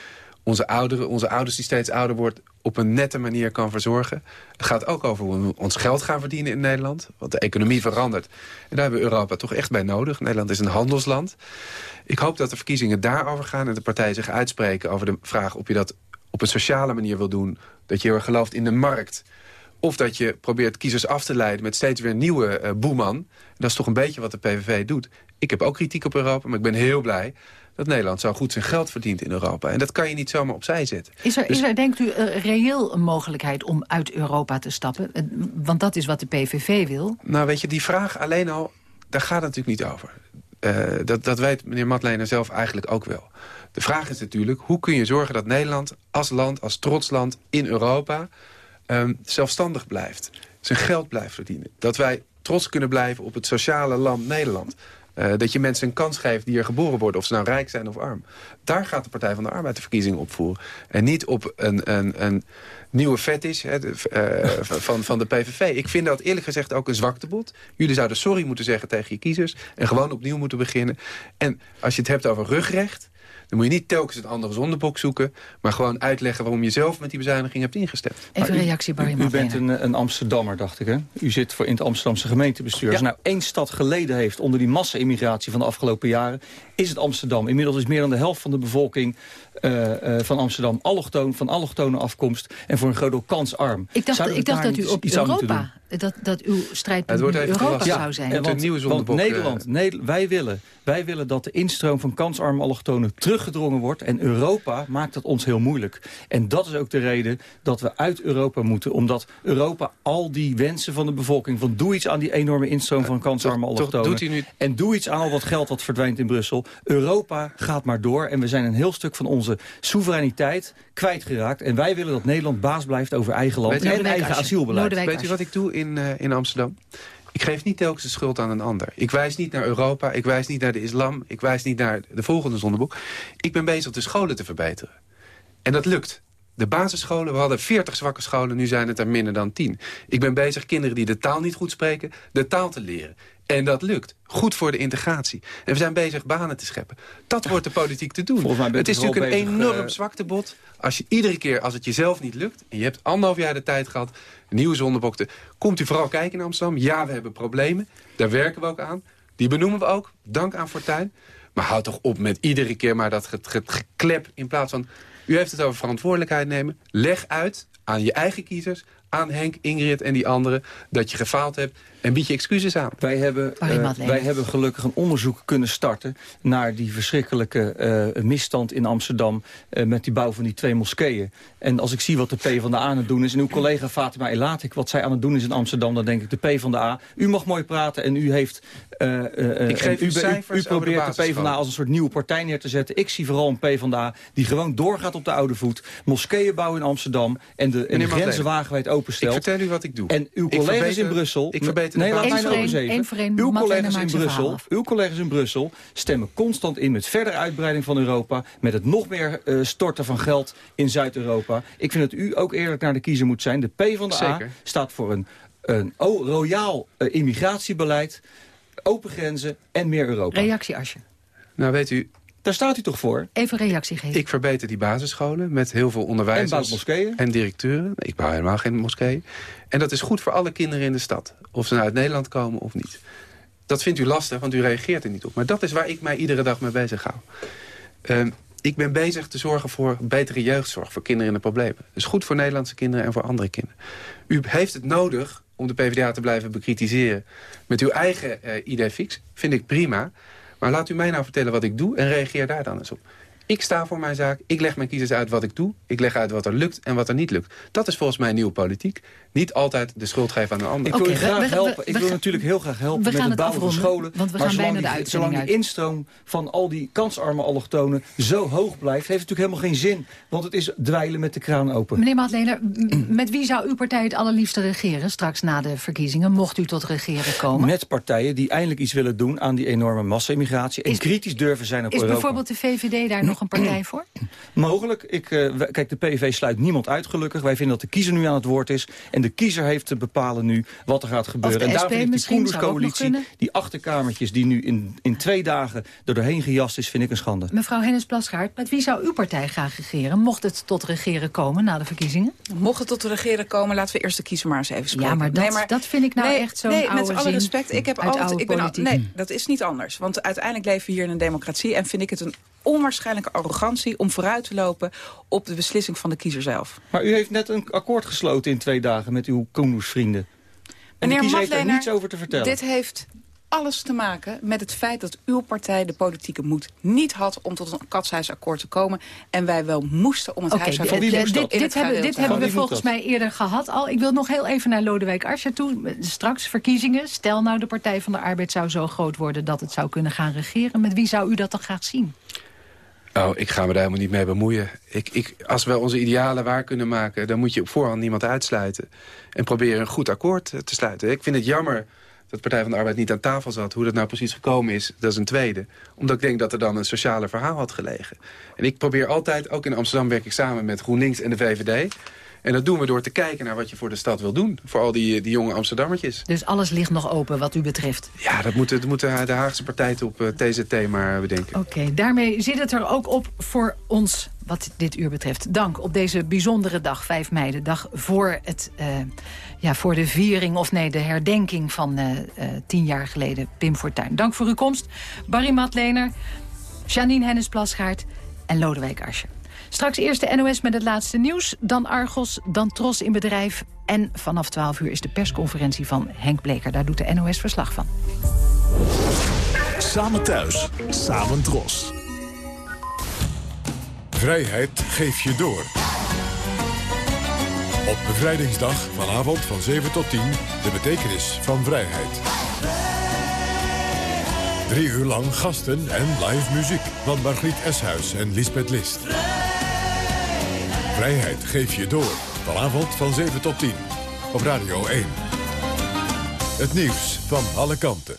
onze ouderen, onze ouders die steeds ouder wordt... op een nette manier kan verzorgen. Het gaat ook over hoe we ons geld gaan verdienen in Nederland. Want de economie verandert. En daar hebben we Europa toch echt bij nodig. Nederland is een handelsland. Ik hoop dat de verkiezingen daarover gaan... en de partijen zich uitspreken over de vraag of je dat op een sociale manier wil doen. Dat je gelooft in de markt. Of dat je probeert kiezers af te leiden met steeds weer nieuwe uh, boeman. Dat is toch een beetje wat de PVV doet. Ik heb ook kritiek op Europa, maar ik ben heel blij dat Nederland zo goed zijn geld verdient in Europa. En dat kan je niet zomaar opzij zetten. Is er, Dus- is er denkt u, uh, reëel een mogelijkheid om uit Europa te stappen? Uh, want dat is wat de PVV wil. Nou, weet je, die vraag alleen al, daar gaat het natuurlijk niet over. Uh, dat, dat weet meneer Matlener zelf eigenlijk ook wel. De vraag is natuurlijk, hoe kun je zorgen dat Nederland als land, als trots land in Europa... Um, zelfstandig blijft, zijn geld blijft verdienen. Dat wij trots kunnen blijven op het sociale land Nederland. Uh, dat je mensen een kans geeft die er geboren worden, of ze nou rijk zijn of arm. Daar gaat de Partij van de Arbeid de verkiezingen op voeren. En niet op een, een, een nieuwe fetish hè, de, uh, van, van de PVV. Ik vind dat eerlijk gezegd ook een zwaktebod. Jullie zouden sorry moeten zeggen tegen je kiezers... en gewoon opnieuw moeten beginnen. En als je het hebt over rugrecht... Dan moet je niet telkens het andere zondebok zoeken... maar gewoon uitleggen waarom je zelf met die bezuiniging hebt ingestemd. Even een reactie, Barry U, u bent een, een Amsterdammer, dacht ik, hè? U zit voor in het Amsterdamse gemeentebestuur. Ja. Als nou één stad geleden heeft onder die massa-immigratie van de afgelopen jaren... is het Amsterdam. Inmiddels is meer dan de helft van de bevolking uh, van Amsterdam allochtoon, van allochtone afkomst... en voor een groot deel kansarm. Ik dacht, ik dacht dat u op Europa, dat, dat uw strijdpunt Europa zou zijn. Ja, want, want Nederland, Nederland, wij, willen, wij willen dat de instroom van kansarme allochtonen teruggedrongen wordt... en Europa maakt dat ons heel moeilijk. En dat is ook de reden dat we uit Europa moeten. Omdat Europa al die wensen van de bevolking... van doe iets aan die enorme instroom van kansarme allochtonen... Nu... en doe iets aan al wat geld wat verdwijnt in Brussel. Europa gaat maar door en we zijn een heel stuk van onze soevereiniteit kwijtgeraakt. En wij willen dat Nederland baas blijft over eigen land en eigen asielbeleid. Weet u wat ik doe in, uh, in Amsterdam? Ik geef niet telkens de schuld aan een ander. Ik wijs niet naar Europa, ik wijs niet naar de islam... ik wijs niet naar de volgende zondeboek. Ik ben bezig de scholen te verbeteren. En dat lukt. De basisscholen, we hadden 40 zwakke scholen, nu zijn het er minder dan 10. Ik ben bezig kinderen die de taal niet goed spreken, de taal te leren. En dat lukt. Goed voor de integratie. En we zijn bezig banen te scheppen. Dat wordt de politiek te doen. Het is natuurlijk een enorm uh... zwaktebod. Als je iedere keer, als het jezelf niet lukt... en je hebt anderhalf jaar de tijd gehad, nieuwe zondebokten... komt u vooral kijken in Amsterdam. Ja, we hebben problemen. Daar werken we ook aan. Die benoemen we ook. Dank aan Fortuin. Maar houd toch op met iedere keer maar dat geklep... in plaats van, u heeft het over verantwoordelijkheid nemen. Leg uit aan je eigen kiezers, aan Henk, Ingrid en die anderen... dat je gefaald hebt en bied je excuses aan. Wij hebben, uh, wij hebben gelukkig een onderzoek kunnen starten... naar die verschrikkelijke uh, misstand in Amsterdam... Uh, met die bouw van die twee moskeeën. En als ik zie wat de P van de A aan het doen is... en uw collega Fatima Elatik, wat zij aan het doen is in Amsterdam... dan denk ik de P van de A. U mag mooi praten en u heeft... ik geef u, cijfers u, u probeert de, P van de A als een soort nieuwe partij neer te zetten. Ik zie vooral een P van de A die gewoon doorgaat op de oude voet. Moskeeën bouwen in Amsterdam en de, en de grenzen wagenwijd openstelt. Ik vertel u wat ik doe. En uw collega's in Brussel... Ik verbeter Nee, laat mij nou eens even. Uw collega's, in Brussel, uw collega's in Brussel stemmen constant in met verdere uitbreiding van Europa... met het nog meer uh, storten van geld in Zuid-Europa. Ik vind dat u ook eerlijk naar de kiezer moet zijn. De P van de A staat voor een, een oh, royaal uh, immigratiebeleid... open grenzen en meer Europa. Reactie, Asje. Nou, weet u, daar staat u toch voor? Even reactie geven. Ik verbeter die basisscholen met heel veel onderwijzers. En moskeeën? En directeuren. Ik bouw helemaal geen moskeeën. En dat is goed voor alle kinderen in de stad. Of ze nou uit Nederland komen of niet. Dat vindt u lastig, want u reageert er niet op. Maar dat is waar ik mij iedere dag mee bezig hou. Uh, ik ben bezig te zorgen voor betere jeugdzorg voor kinderen in de problemen. Dat is goed voor Nederlandse kinderen en voor andere kinderen. U heeft het nodig om de PvdA te blijven bekritiseren... met uw eigen uh, idee fix. Vind ik prima. Maar laat u mij nou vertellen wat ik doe en reageer daar dan eens op. Ik sta voor mijn zaak, ik leg mijn kiezers uit wat ik doe. Ik leg uit wat er lukt en wat er niet lukt. Dat is volgens mij nieuwe politiek. Niet altijd de schuld geven aan een ander. Ik wil, okay, graag helpen. ik wil natuurlijk heel graag helpen met het bouwen van scholen. Want we gaan bijna de die, zolang die instroom van al die kansarme allochtonen zo hoog blijft... heeft het natuurlijk helemaal geen zin. Want het is dweilen met de kraan open. Meneer Madlener, met wie zou uw partij het allerliefste regeren... straks na de verkiezingen, mocht u tot regeren komen? Met partijen die eindelijk iets willen doen aan die enorme massa-immigratie... en kritisch durven zijn op is Europa. Is bijvoorbeeld de VVD daar nog een partij voor? Mogelijk. Ik, uh, kijk, de PVV sluit niemand uit gelukkig. Wij vinden dat de kiezer nu aan het woord is. En de kiezer heeft te bepalen nu wat er gaat gebeuren. En daarom vind ik die Koenderscoalitie, die achterkamertjes die nu in, in twee dagen er doorheen gejast is, vind ik een schande. Mevrouw Hennis Plasgaard, met wie zou uw partij graag regeren? Mocht het tot regeren komen na de verkiezingen? Mocht het tot regeren komen, laten we eerst de kiezer maar eens even spreken. Ja, maar dat, nee, maar, dat vind ik nou nee, echt zo'n Nee, met alle respect, ik heb altijd... Ik ben al, nee, dat is niet anders. Want uiteindelijk leven we hier in een democratie... en vind ik het een arrogantie om vooruit te lopen op de beslissing van de kiezer zelf. Maar u heeft net een akkoord gesloten in twee dagen met uw Koendersvrienden. En Meneer daar niets over te vertellen. Dit heeft alles te maken met het feit dat uw partij de politieke moed niet had om tot een katshuisakkoord te komen. En wij wel moesten om het okay, huishouden dit, dit, dit, hebben, dit hebben we volgens mij eerder gehad al. Ik wil nog heel even naar Lodewijk Asscher toe. Straks verkiezingen. Stel nou de Partij van de Arbeid zou zo groot worden dat het zou kunnen gaan regeren. Met wie zou u dat dan graag zien? Oh, ik ga me daar helemaal niet mee bemoeien. Ik, ik, als we onze idealen waar kunnen maken... dan moet je op voorhand niemand uitsluiten. En proberen een goed akkoord te sluiten. Ik vind het jammer dat Partij van de Arbeid niet aan tafel zat. Hoe dat nou precies gekomen is, dat is een tweede. Omdat ik denk dat er dan een sociale verhaal had gelegen. En ik probeer altijd, ook in Amsterdam werk ik samen met GroenLinks en de VVD... En dat doen we door te kijken naar wat je voor de stad wil doen. Voor al die, die jonge Amsterdammertjes. Dus alles ligt nog open wat u betreft? Ja, dat moeten moet de Haagse partij op uh, TZT maar bedenken. Oké, daarmee zit het er ook op voor ons wat dit uur betreft. Dank op deze bijzondere dag, 5 mei, de dag voor, het, uh, ja, voor de viering... of nee, de herdenking van uh, tien jaar geleden Pim Fortuyn. Dank voor uw komst. Barry Matlener, Janine Hennis-Plasgaard en Lodewijk Asscher. Straks eerst de NOS met het laatste nieuws, dan Argos, dan Tros in bedrijf... en vanaf 12 uur is de persconferentie van Henk Bleker. Daar doet de NOS verslag van. Samen thuis, samen Tros. Vrijheid geef je door. Op bevrijdingsdag vanavond van 7 tot 10 de betekenis van vrijheid. Drie uur lang gasten en live muziek van Margriet Eshuis en Lisbeth List. Vrijheid geef je door. Vanavond van 7 tot 10 op Radio 1. Het nieuws van alle kanten.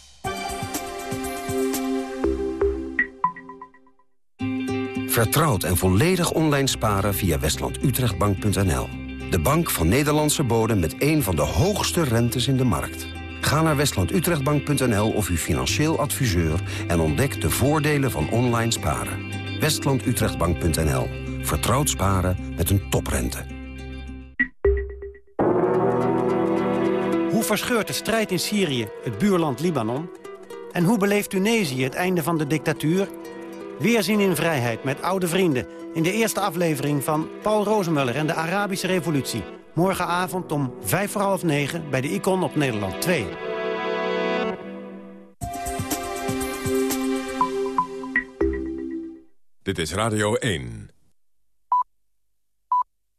Vertrouwd en volledig online sparen via westlandutrechtbank.nl. De bank van Nederlandse bodem met een van de hoogste rentes in de markt. Ga naar westlandutrechtbank.nl of uw financieel adviseur... en ontdek de voordelen van online sparen. westlandutrechtbank.nl. Vertrouwd sparen met een toprente. Hoe verscheurt de strijd in Syrië het buurland Libanon? En hoe beleeft Tunesië het einde van de dictatuur... Weerzien in vrijheid met oude vrienden... in de eerste aflevering van Paul Rozemuller en de Arabische Revolutie. Morgenavond om vijf voor half negen bij de Icon op Nederland 2. Dit is Radio 1.